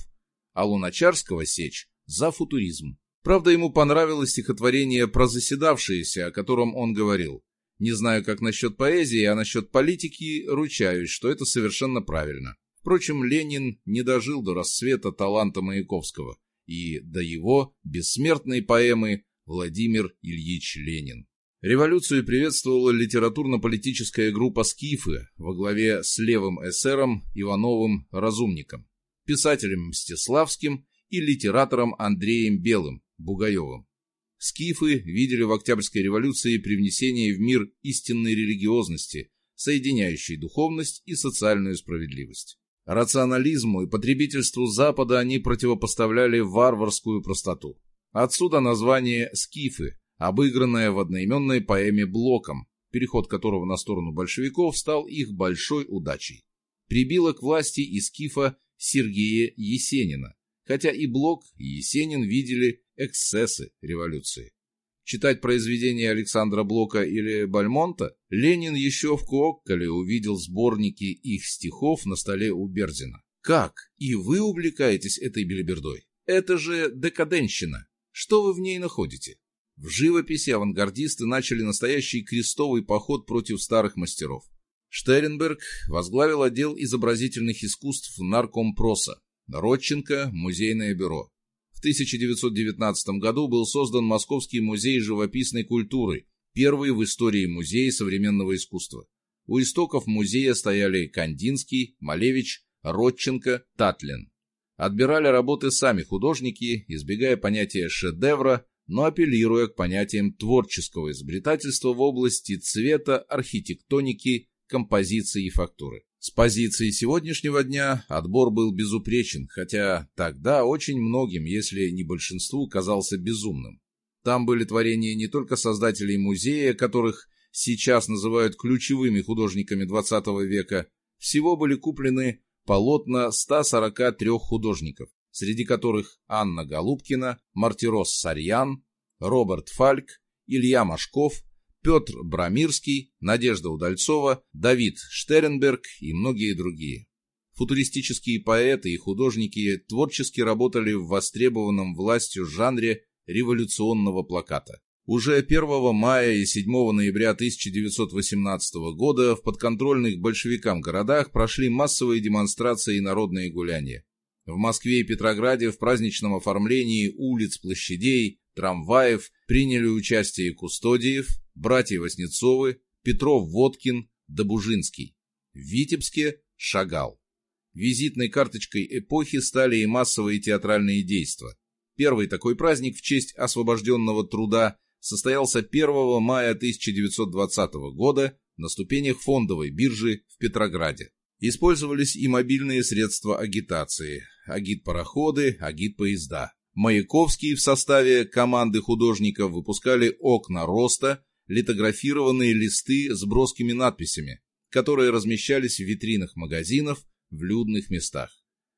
А Луначарского сечь за футуризм. Правда, ему понравилось стихотворение про заседавшееся, о котором он говорил. Не знаю, как насчет поэзии, а насчет политики ручаюсь, что это совершенно правильно. Впрочем, Ленин не дожил до расцвета таланта Маяковского и до его бессмертной поэмы «Владимир Ильич Ленин». Революцию приветствовала литературно-политическая группа «Скифы» во главе с левым эсером Ивановым Разумником, писателем Мстиславским и литератором Андреем Белым Бугаевым. Скифы видели в Октябрьской революции привнесение в мир истинной религиозности, соединяющей духовность и социальную справедливость. Рационализму и потребительству Запада они противопоставляли варварскую простоту. Отсюда название «скифы», обыгранное в одноименной поэме Блоком, переход которого на сторону большевиков стал их большой удачей. Прибило к власти и скифа Сергея Есенина, хотя и Блок, и Есенин видели эксцессы революции. Читать произведения Александра Блока или Бальмонта Ленин еще в Куокколе увидел сборники их стихов на столе у Берзина. Как? И вы увлекаетесь этой белибердой? Это же декаденщина. Что вы в ней находите? В живописи авангардисты начали настоящий крестовый поход против старых мастеров. Штернберг возглавил отдел изобразительных искусств наркомпроса, Родченко – музейное бюро. 1919 году был создан Московский музей живописной культуры, первый в истории музея современного искусства. У истоков музея стояли Кандинский, Малевич, Родченко, Татлин. Отбирали работы сами художники, избегая понятия «шедевра», но апеллируя к понятиям творческого изобретательства в области цвета, архитектоники, композиции и фактуры. С позиции сегодняшнего дня отбор был безупречен, хотя тогда очень многим, если не большинству, казался безумным. Там были творения не только создателей музея, которых сейчас называют ключевыми художниками XX века, всего были куплены полотна 143 художников, среди которых Анна Голубкина, Мартирос Сарьян, Роберт Фальк, Илья Машков, Петр Брамирский, Надежда Удальцова, Давид Штернберг и многие другие. Футуристические поэты и художники творчески работали в востребованном властью жанре революционного плаката. Уже 1 мая и 7 ноября 1918 года в подконтрольных большевикам городах прошли массовые демонстрации и народные гуляния. В Москве и Петрограде в праздничном оформлении улиц, площадей, трамваев приняли участие Кустодиев, братья Васнецовы, Петров-Водкин, Добужинский. В Витебске – Шагал. Визитной карточкой эпохи стали и массовые театральные действия. Первый такой праздник в честь освобожденного труда состоялся 1 мая 1920 года на ступенях фондовой биржи в Петрограде. Использовались и мобильные средства агитации – агитпароходы, агитпоезда. Маяковский в составе команды художников выпускали «Окна роста», литографированные листы с броскими надписями, которые размещались в витринах магазинов в людных местах.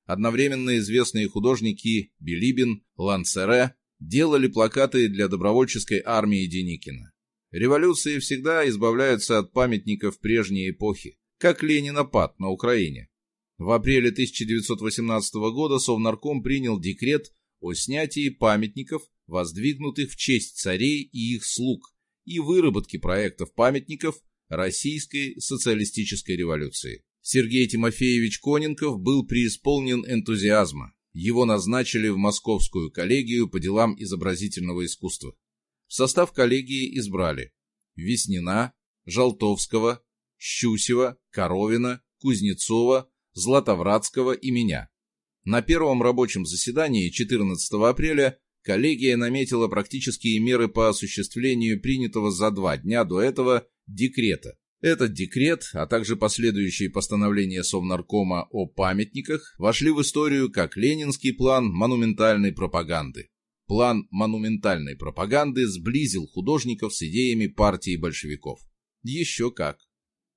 Одновременно известные художники Билибин, Лансере делали плакаты для добровольческой армии Деникина. Революции всегда избавляются от памятников прежней эпохи, как Ленинопад на Украине. В апреле 1918 года Совнарком принял декрет о снятии памятников, воздвигнутых в честь царей и их слуг, и выработки проектов памятников Российской социалистической революции. Сергей Тимофеевич Коненков был преисполнен энтузиазма. Его назначили в Московскую коллегию по делам изобразительного искусства. В состав коллегии избрали Веснина, Жалтовского, Щусева, Коровина, Кузнецова, Златовратского и меня. На первом рабочем заседании 14 апреля коллегия наметила практические меры по осуществлению принятого за два дня до этого декрета. Этот декрет, а также последующие постановления Совнаркома о памятниках вошли в историю как ленинский план монументальной пропаганды. План монументальной пропаганды сблизил художников с идеями партии большевиков. Еще как.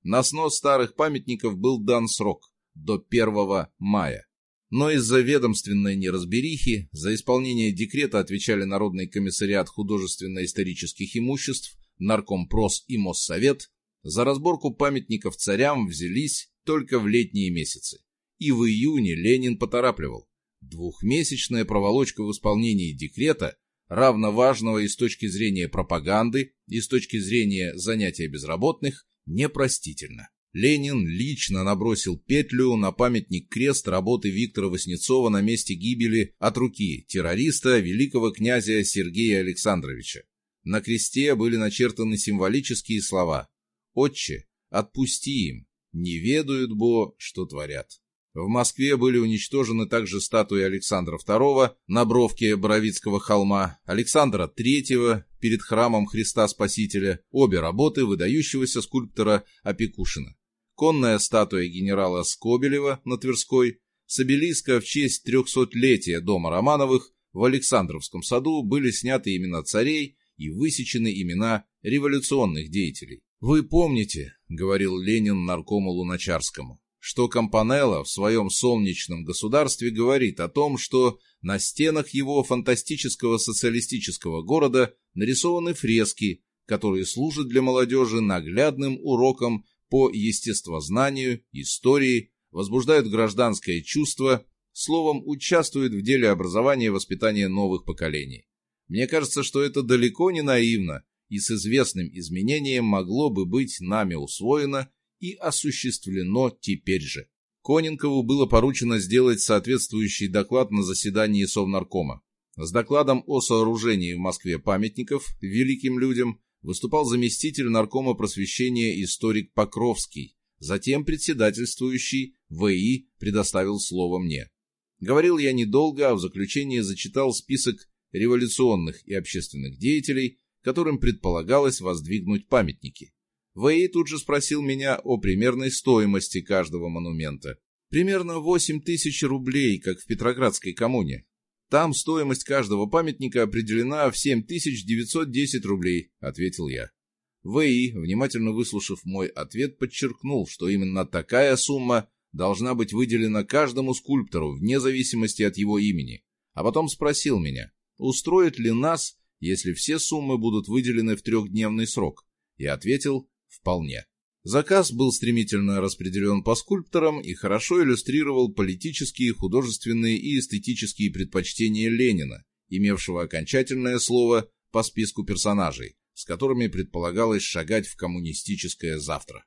На снос старых памятников был дан срок – до 1 мая. Но из-за ведомственной неразберихи за исполнение декрета отвечали Народный комиссариат художественно-исторических имуществ, Наркомпрос и Моссовет, за разборку памятников царям взялись только в летние месяцы. И в июне Ленин поторапливал. Двухмесячная проволочка в исполнении декрета равно важного и с точки зрения пропаганды, и с точки зрения занятия безработных, непростительно. Ленин лично набросил петлю на памятник крест работы Виктора Васнецова на месте гибели от руки террориста великого князя Сергея Александровича. На кресте были начертаны символические слова «Отче, отпусти им, не ведают бо, что творят». В Москве были уничтожены также статуи Александра II на бровке Боровицкого холма, Александра III перед храмом Христа Спасителя, обе работы выдающегося скульптора Опекушина. Конная статуя генерала Скобелева на Тверской, с в честь трехсотлетия дома Романовых в Александровском саду были сняты имена царей и высечены имена революционных деятелей. «Вы помните, — говорил Ленин наркому Луначарскому, что Компанелло в своем солнечном государстве говорит о том, что на стенах его фантастического социалистического города нарисованы фрески, которые служат для молодежи наглядным уроком по естествознанию, истории, возбуждают гражданское чувство, словом, участвуют в деле образования и воспитания новых поколений. Мне кажется, что это далеко не наивно и с известным изменением могло бы быть нами усвоено и осуществлено теперь же. Коненкову было поручено сделать соответствующий доклад на заседании Совнаркома. С докладом о сооружении в Москве памятников великим людям выступал заместитель наркома просвещения историк Покровский, затем председательствующий ВИ предоставил слово мне. Говорил я недолго, а в заключение зачитал список революционных и общественных деятелей, которым предполагалось воздвигнуть памятники. Вэй тут же спросил меня о примерной стоимости каждого монумента. Примерно 8 тысяч рублей, как в Петроградской коммуне. Там стоимость каждого памятника определена в 7910 рублей, ответил я. Вэй, внимательно выслушав мой ответ, подчеркнул, что именно такая сумма должна быть выделена каждому скульптору, вне зависимости от его имени. А потом спросил меня, устроит ли нас, если все суммы будут выделены в трехдневный срок. Я ответил, Вполне. Заказ был стремительно распределен по скульпторам и хорошо иллюстрировал политические, художественные и эстетические предпочтения Ленина, имевшего окончательное слово по списку персонажей, с которыми предполагалось шагать в коммунистическое завтра.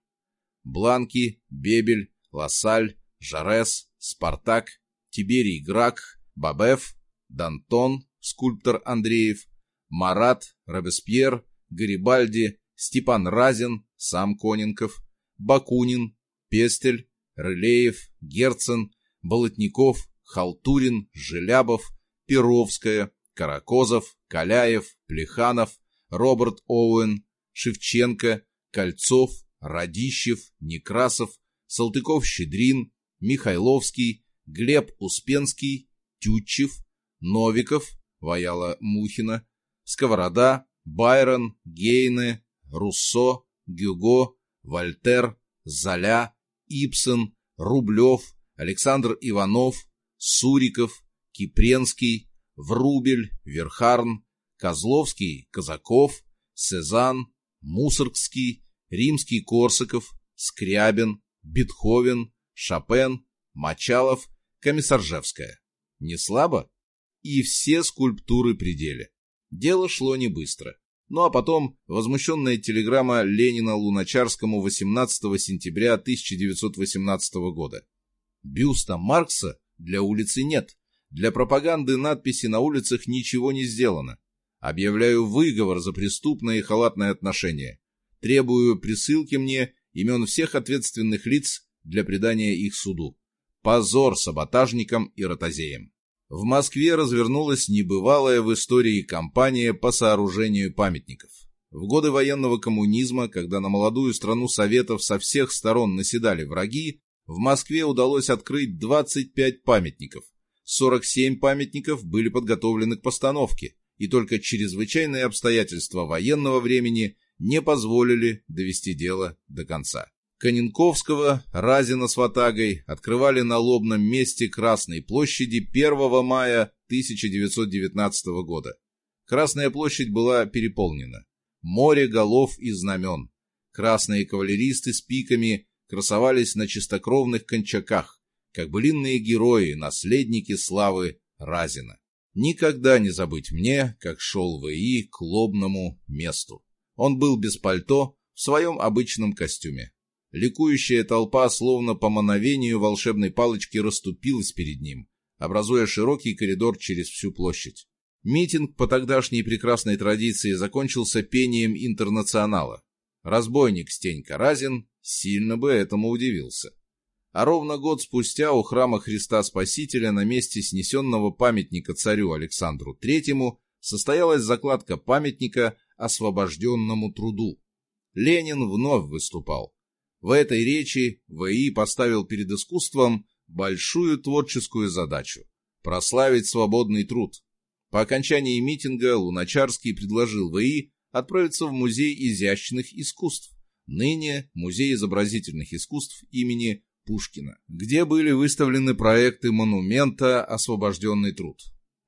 Бланки, Бебель, Лассаль, Жарес, Спартак, Тиберий Грак, Бабеф, Дантон, скульптор Андреев, Марат, Робеспьер, Гарибальди, Степан Разин, сам Коненков, Бакунин, Пестель, Рылеев, Герцен, Болотников, Халтурин, Желябов, Перовская, Каракозов, Каляев, Плеханов, Роберт Оуэн, Шевченко, Кольцов, Радищев, Некрасов, Салтыков-Щедрин, Михайловский, Глеб Успенский, Тютчев, Новиков, Ваяла Мухина, Сковорода, Байрон, Гейне, Руссо, Гюго, Вольтер, Золя, Ипсон, Рублев, Александр Иванов, Суриков, Кипренский, Врубель, Верхарн, Козловский, Казаков, Сезанн, Мусоргский, Римский-Корсаков, Скрябин, Бетховен, Шопен, Мочалов, Комиссаржевская. Не слабо? И все скульптуры пределе. Дело шло не быстро. Ну а потом возмущенная телеграмма Ленина Луначарскому 18 сентября 1918 года. Бюста Маркса для улицы нет. Для пропаганды надписи на улицах ничего не сделано. Объявляю выговор за преступное и халатное отношение. Требую присылки мне имен всех ответственных лиц для предания их суду. Позор саботажникам и ротозеям в Москве развернулась небывалая в истории кампания по сооружению памятников. В годы военного коммунизма, когда на молодую страну Советов со всех сторон наседали враги, в Москве удалось открыть 25 памятников. 47 памятников были подготовлены к постановке, и только чрезвычайные обстоятельства военного времени не позволили довести дело до конца. Каненковского, Разина с Ватагой открывали на лобном месте Красной площади 1 мая 1919 года. Красная площадь была переполнена. Море голов и знамен. Красные кавалеристы с пиками красовались на чистокровных кончаках, как былинные герои, наследники славы Разина. Никогда не забыть мне, как шел ВИ к лобному месту. Он был без пальто, в своем обычном костюме. Ликующая толпа, словно по мановению волшебной палочки, расступилась перед ним, образуя широкий коридор через всю площадь. Митинг по тогдашней прекрасной традиции закончился пением интернационала. Разбойник Стенька Разин сильно бы этому удивился. А ровно год спустя у храма Христа Спасителя на месте снесенного памятника царю Александру Третьему состоялась закладка памятника освобожденному труду. Ленин вновь выступал. В этой речи В.И. поставил перед искусством большую творческую задачу – прославить свободный труд. По окончании митинга Луначарский предложил В.И. отправиться в Музей изящных искусств, ныне Музей изобразительных искусств имени Пушкина, где были выставлены проекты монумента «Освобожденный труд».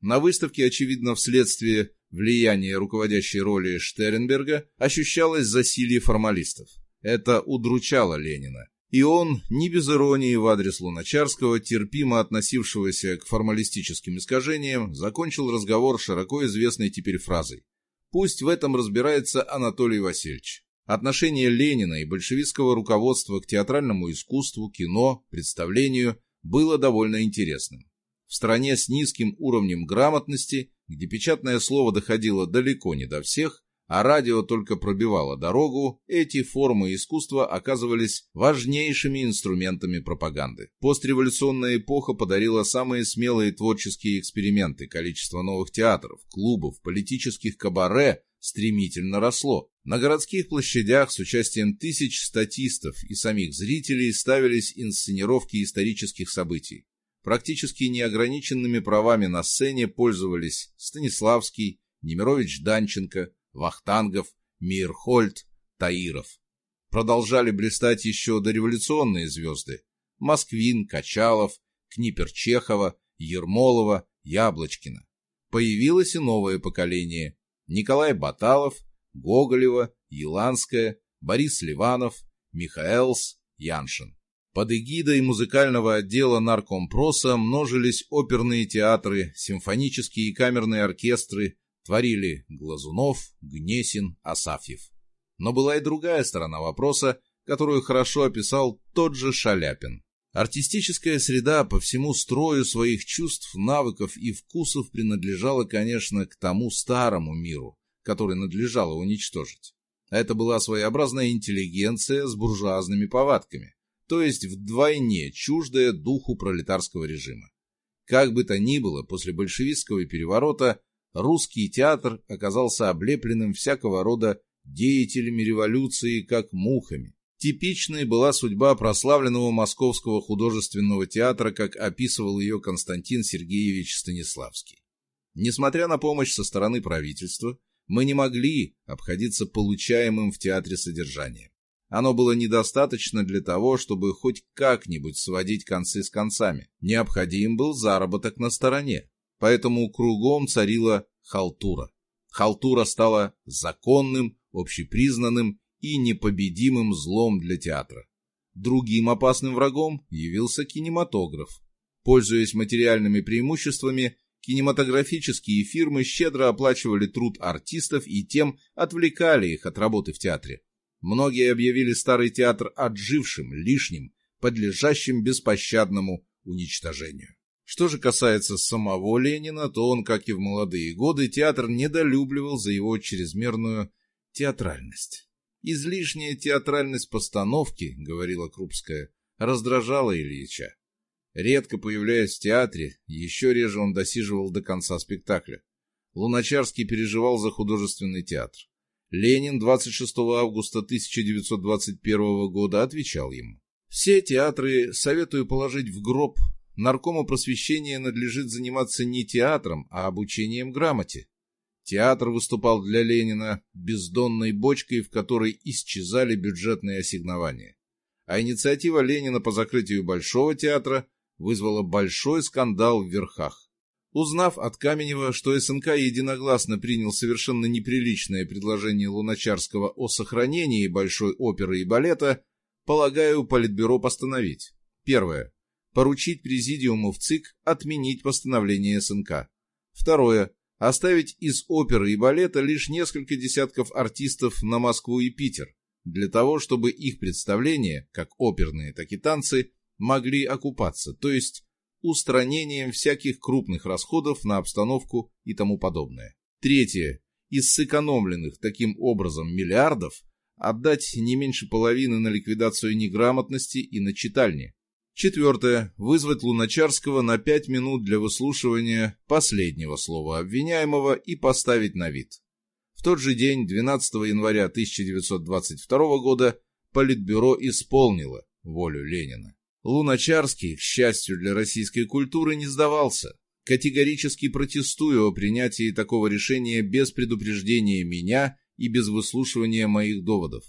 На выставке, очевидно, вследствие влияния руководящей роли Штернберга, ощущалось засилье формалистов. Это удручало Ленина. И он, не без иронии в адрес Луначарского, терпимо относившегося к формалистическим искажениям, закончил разговор широко известной теперь фразой «Пусть в этом разбирается Анатолий Васильевич». Отношение Ленина и большевистского руководства к театральному искусству, кино, представлению было довольно интересным. В стране с низким уровнем грамотности, где печатное слово доходило далеко не до всех, а радио только пробивало дорогу, эти формы искусства оказывались важнейшими инструментами пропаганды. Постреволюционная эпоха подарила самые смелые творческие эксперименты, количество новых театров, клубов, политических кабаре стремительно росло. На городских площадях с участием тысяч статистов и самих зрителей ставились инсценировки исторических событий. Практически неограниченными правами на сцене пользовались Станиславский, Немирович Данченко, Вахтангов, Мирхольд, Таиров. Продолжали блистать еще дореволюционные звезды – Москвин, Качалов, Книпер Чехова, Ермолова, Яблочкина. Появилось и новое поколение – Николай Баталов, Гоголева, Еланская, Борис Ливанов, Михаэлс, Яншин. Под эгидой музыкального отдела наркомпроса множились оперные театры, симфонические и камерные оркестры, творили Глазунов, Гнесин, Асафьев. Но была и другая сторона вопроса, которую хорошо описал тот же Шаляпин. Артистическая среда по всему строю своих чувств, навыков и вкусов принадлежала, конечно, к тому старому миру, который надлежало уничтожить. Это была своеобразная интеллигенция с буржуазными повадками, то есть вдвойне чуждая духу пролетарского режима. Как бы то ни было, после большевистского переворота русский театр оказался облепленным всякого рода деятелями революции как мухами. Типичной была судьба прославленного Московского художественного театра, как описывал ее Константин Сергеевич Станиславский. Несмотря на помощь со стороны правительства, мы не могли обходиться получаемым в театре содержанием. Оно было недостаточно для того, чтобы хоть как-нибудь сводить концы с концами. Необходим был заработок на стороне. Поэтому кругом царила халтура. Халтура стала законным, общепризнанным и непобедимым злом для театра. Другим опасным врагом явился кинематограф. Пользуясь материальными преимуществами, кинематографические фирмы щедро оплачивали труд артистов и тем отвлекали их от работы в театре. Многие объявили старый театр отжившим, лишним, подлежащим беспощадному уничтожению. Что же касается самого Ленина, то он, как и в молодые годы, театр недолюбливал за его чрезмерную театральность. «Излишняя театральность постановки, — говорила Крупская, — раздражала Ильича. Редко появляясь в театре, еще реже он досиживал до конца спектакля. Луначарский переживал за художественный театр. Ленин 26 августа 1921 года отвечал ему. «Все театры советую положить в гроб. Наркому просвещения надлежит заниматься не театром, а обучением грамоте. Театр выступал для Ленина бездонной бочкой, в которой исчезали бюджетные ассигнования. А инициатива Ленина по закрытию Большого театра вызвала большой скандал в верхах. Узнав от Каменева, что СНК единогласно принял совершенно неприличное предложение Луначарского о сохранении Большой оперы и балета, полагаю, Политбюро постановить. Первое. Поручить Президиуму в ЦИК отменить постановление СНК. Второе. Оставить из оперы и балета лишь несколько десятков артистов на Москву и Питер, для того, чтобы их представления, как оперные, так и танцы, могли окупаться, то есть устранением всяких крупных расходов на обстановку и тому подобное. Третье. Из сэкономленных таким образом миллиардов отдать не меньше половины на ликвидацию неграмотности и на читальни. Четвертое. Вызвать Луначарского на пять минут для выслушивания последнего слова обвиняемого и поставить на вид. В тот же день, 12 января 1922 года, Политбюро исполнило волю Ленина. Луначарский, к счастью для российской культуры, не сдавался. Категорически протестую о принятии такого решения без предупреждения меня и без выслушивания моих доводов.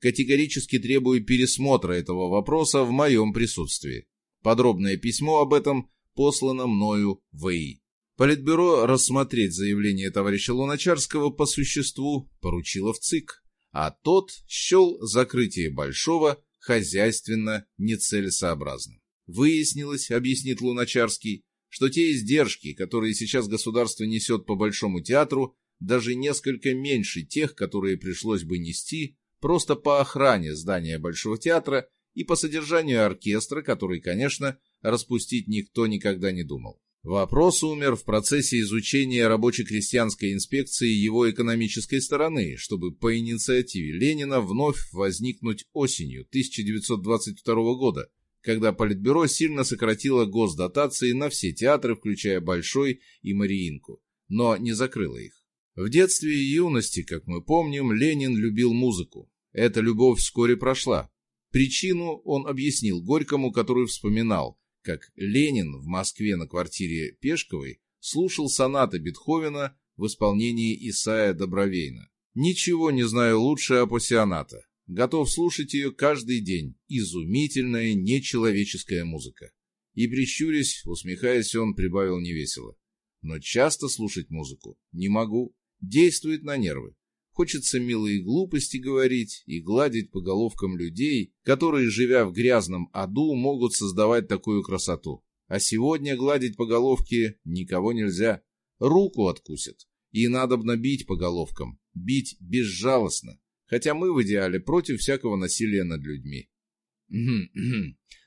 Категорически требую пересмотра этого вопроса в моем присутствии. Подробное письмо об этом послано мною в ИИ. Политбюро рассмотреть заявление товарища Луначарского по существу поручило в ЦИК, а тот счел закрытие Большого хозяйственно нецелесообразным. Выяснилось, объяснит Луначарский, что те издержки, которые сейчас государство несет по Большому театру, даже несколько меньше тех, которые пришлось бы нести просто по охране здания Большого театра и по содержанию оркестра, который, конечно, распустить никто никогда не думал. Вопрос умер в процессе изучения рабоче-крестьянской инспекции его экономической стороны, чтобы по инициативе Ленина вновь возникнуть осенью 1922 года, когда Политбюро сильно сократило госдотации на все театры, включая Большой и Мариинку, но не закрыло их. В детстве и юности, как мы помним, Ленин любил музыку. Эта любовь вскоре прошла. Причину он объяснил Горькому, который вспоминал, как Ленин в Москве на квартире Пешковой слушал сонаты Бетховена в исполнении Исая Добровейна. Ничего не знаю лучше апассионата. Готов слушать ее каждый день. Изумительная, нечеловеческая музыка. И прищурясь, усмехаясь, он прибавил невесело. Но часто слушать музыку не могу действует на нервы. Хочется милые глупости говорить и гладить по головкам людей, которые, живя в грязном аду, могут создавать такую красоту. А сегодня гладить по головке никого нельзя. Руку откусят. И надо бить по головкам. Бить безжалостно. Хотя мы в идеале против всякого насилия над людьми.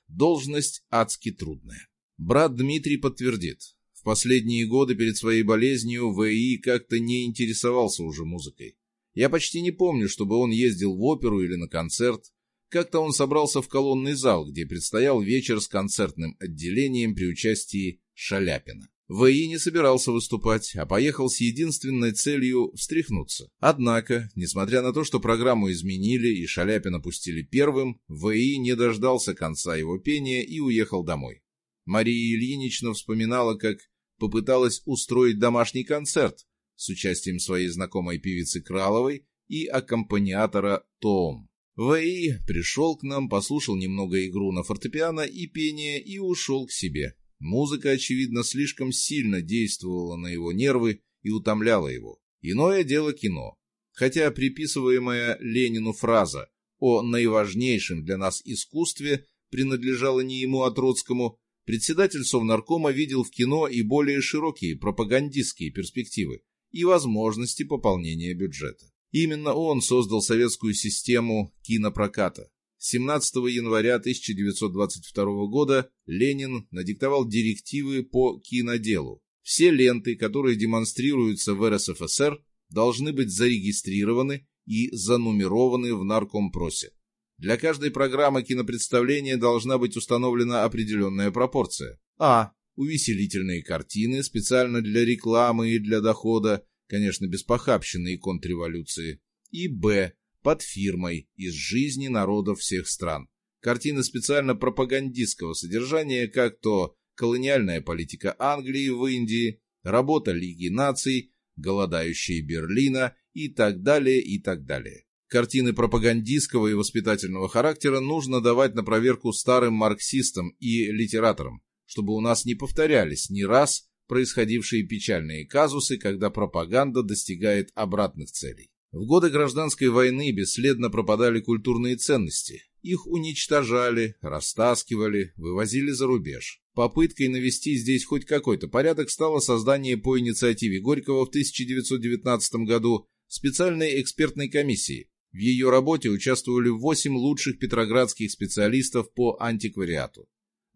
Должность адски трудная. Брат Дмитрий подтвердит. В последние годы перед своей болезнью В.И. как-то не интересовался уже музыкой. Я почти не помню, чтобы он ездил в оперу или на концерт. Как-то он собрался в колонный зал, где предстоял вечер с концертным отделением при участии Шаляпина. В.И. не собирался выступать, а поехал с единственной целью встряхнуться. Однако, несмотря на то, что программу изменили и Шаляпина пустили первым, В.И. не дождался конца его пения и уехал домой. Мария Ильинична вспоминала, как попыталась устроить домашний концерт с участием своей знакомой певицы Краловой и аккомпаниатора Том. В.И. пришел к нам, послушал немного игру на фортепиано и пение и ушел к себе. Музыка, очевидно, слишком сильно действовала на его нервы и утомляла его. Иное дело кино. Хотя приписываемая Ленину фраза о наиважнейшем для нас искусстве принадлежала не ему, а Троцкому, Председатель Совнаркома видел в кино и более широкие пропагандистские перспективы и возможности пополнения бюджета. Именно он создал советскую систему кинопроката. 17 января 1922 года Ленин надиктовал директивы по киноделу. Все ленты, которые демонстрируются в РСФСР, должны быть зарегистрированы и занумерованы в наркомпросе. Для каждой программы кинопредставления должна быть установлена определенная пропорция. А. Увеселительные картины специально для рекламы и для дохода, конечно, без похабщины и контрреволюции. И Б. Под фирмой из жизни народов всех стран. Картины специально пропагандистского содержания, как то колониальная политика Англии в Индии, работа Лиги наций, голодающие Берлина и так далее, и так далее. Картины пропагандистского и воспитательного характера нужно давать на проверку старым марксистам и литераторам, чтобы у нас не повторялись ни раз происходившие печальные казусы, когда пропаганда достигает обратных целей. В годы гражданской войны бесследно пропадали культурные ценности, их уничтожали, растаскивали, вывозили за рубеж. Попыткой навести здесь хоть какой-то порядок стало создание по инициативе Горького в 1919 году специальной экспертной комиссии. В ее работе участвовали 8 лучших петроградских специалистов по антиквариату.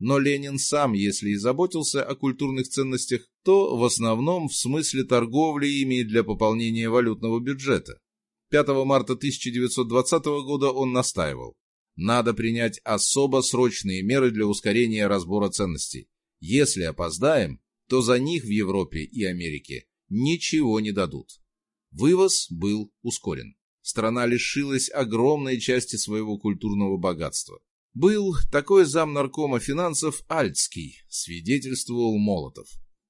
Но Ленин сам, если и заботился о культурных ценностях, то в основном в смысле торговли ими для пополнения валютного бюджета. 5 марта 1920 года он настаивал. Надо принять особо срочные меры для ускорения разбора ценностей. Если опоздаем, то за них в Европе и Америке ничего не дадут. Вывоз был ускорен. Страна лишилась огромной части своего культурного богатства. Был такой зам наркома финансов Альцкий, свидетельствовал Молотов.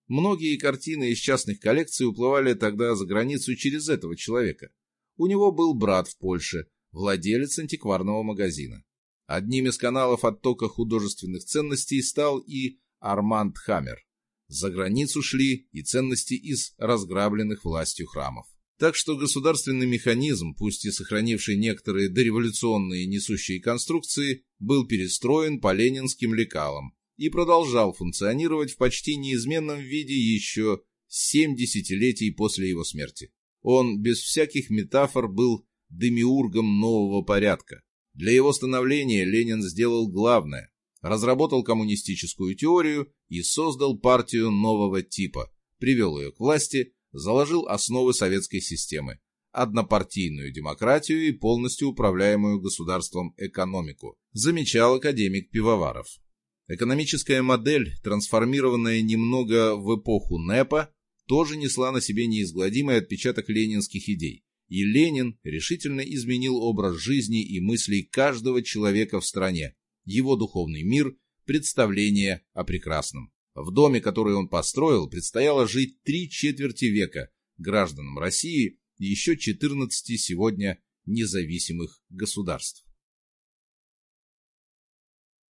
Многие картины из частных коллекций уплывали тогда за границу через этого человека. У него был брат в Польше, владелец антикварного магазина. Одним из каналов оттока художественных ценностей стал и Арманд Хаммер. За границу шли и ценности из разграбленных властью храмов. Так что государственный механизм, пусть и сохранивший некоторые дореволюционные несущие конструкции, был перестроен по ленинским лекалам и продолжал функционировать в почти неизменном виде еще семь десятилетий после его смерти. Он без всяких метафор был демиургом нового порядка. Для его становления Ленин сделал главное – разработал коммунистическую теорию и создал партию нового типа, привел ее к власти, заложил основы советской системы, однопартийную демократию и полностью управляемую государством экономику, замечал академик Пивоваров. Экономическая модель, трансформированная немного в эпоху НЭПа, тоже несла на себе неизгладимый отпечаток ленинских идей. И Ленин решительно изменил образ жизни и мыслей каждого человека в стране, его духовный мир, представление о прекрасном. В доме, который он построил, предстояло жить три четверти века гражданам России и еще 14 сегодня независимых государств.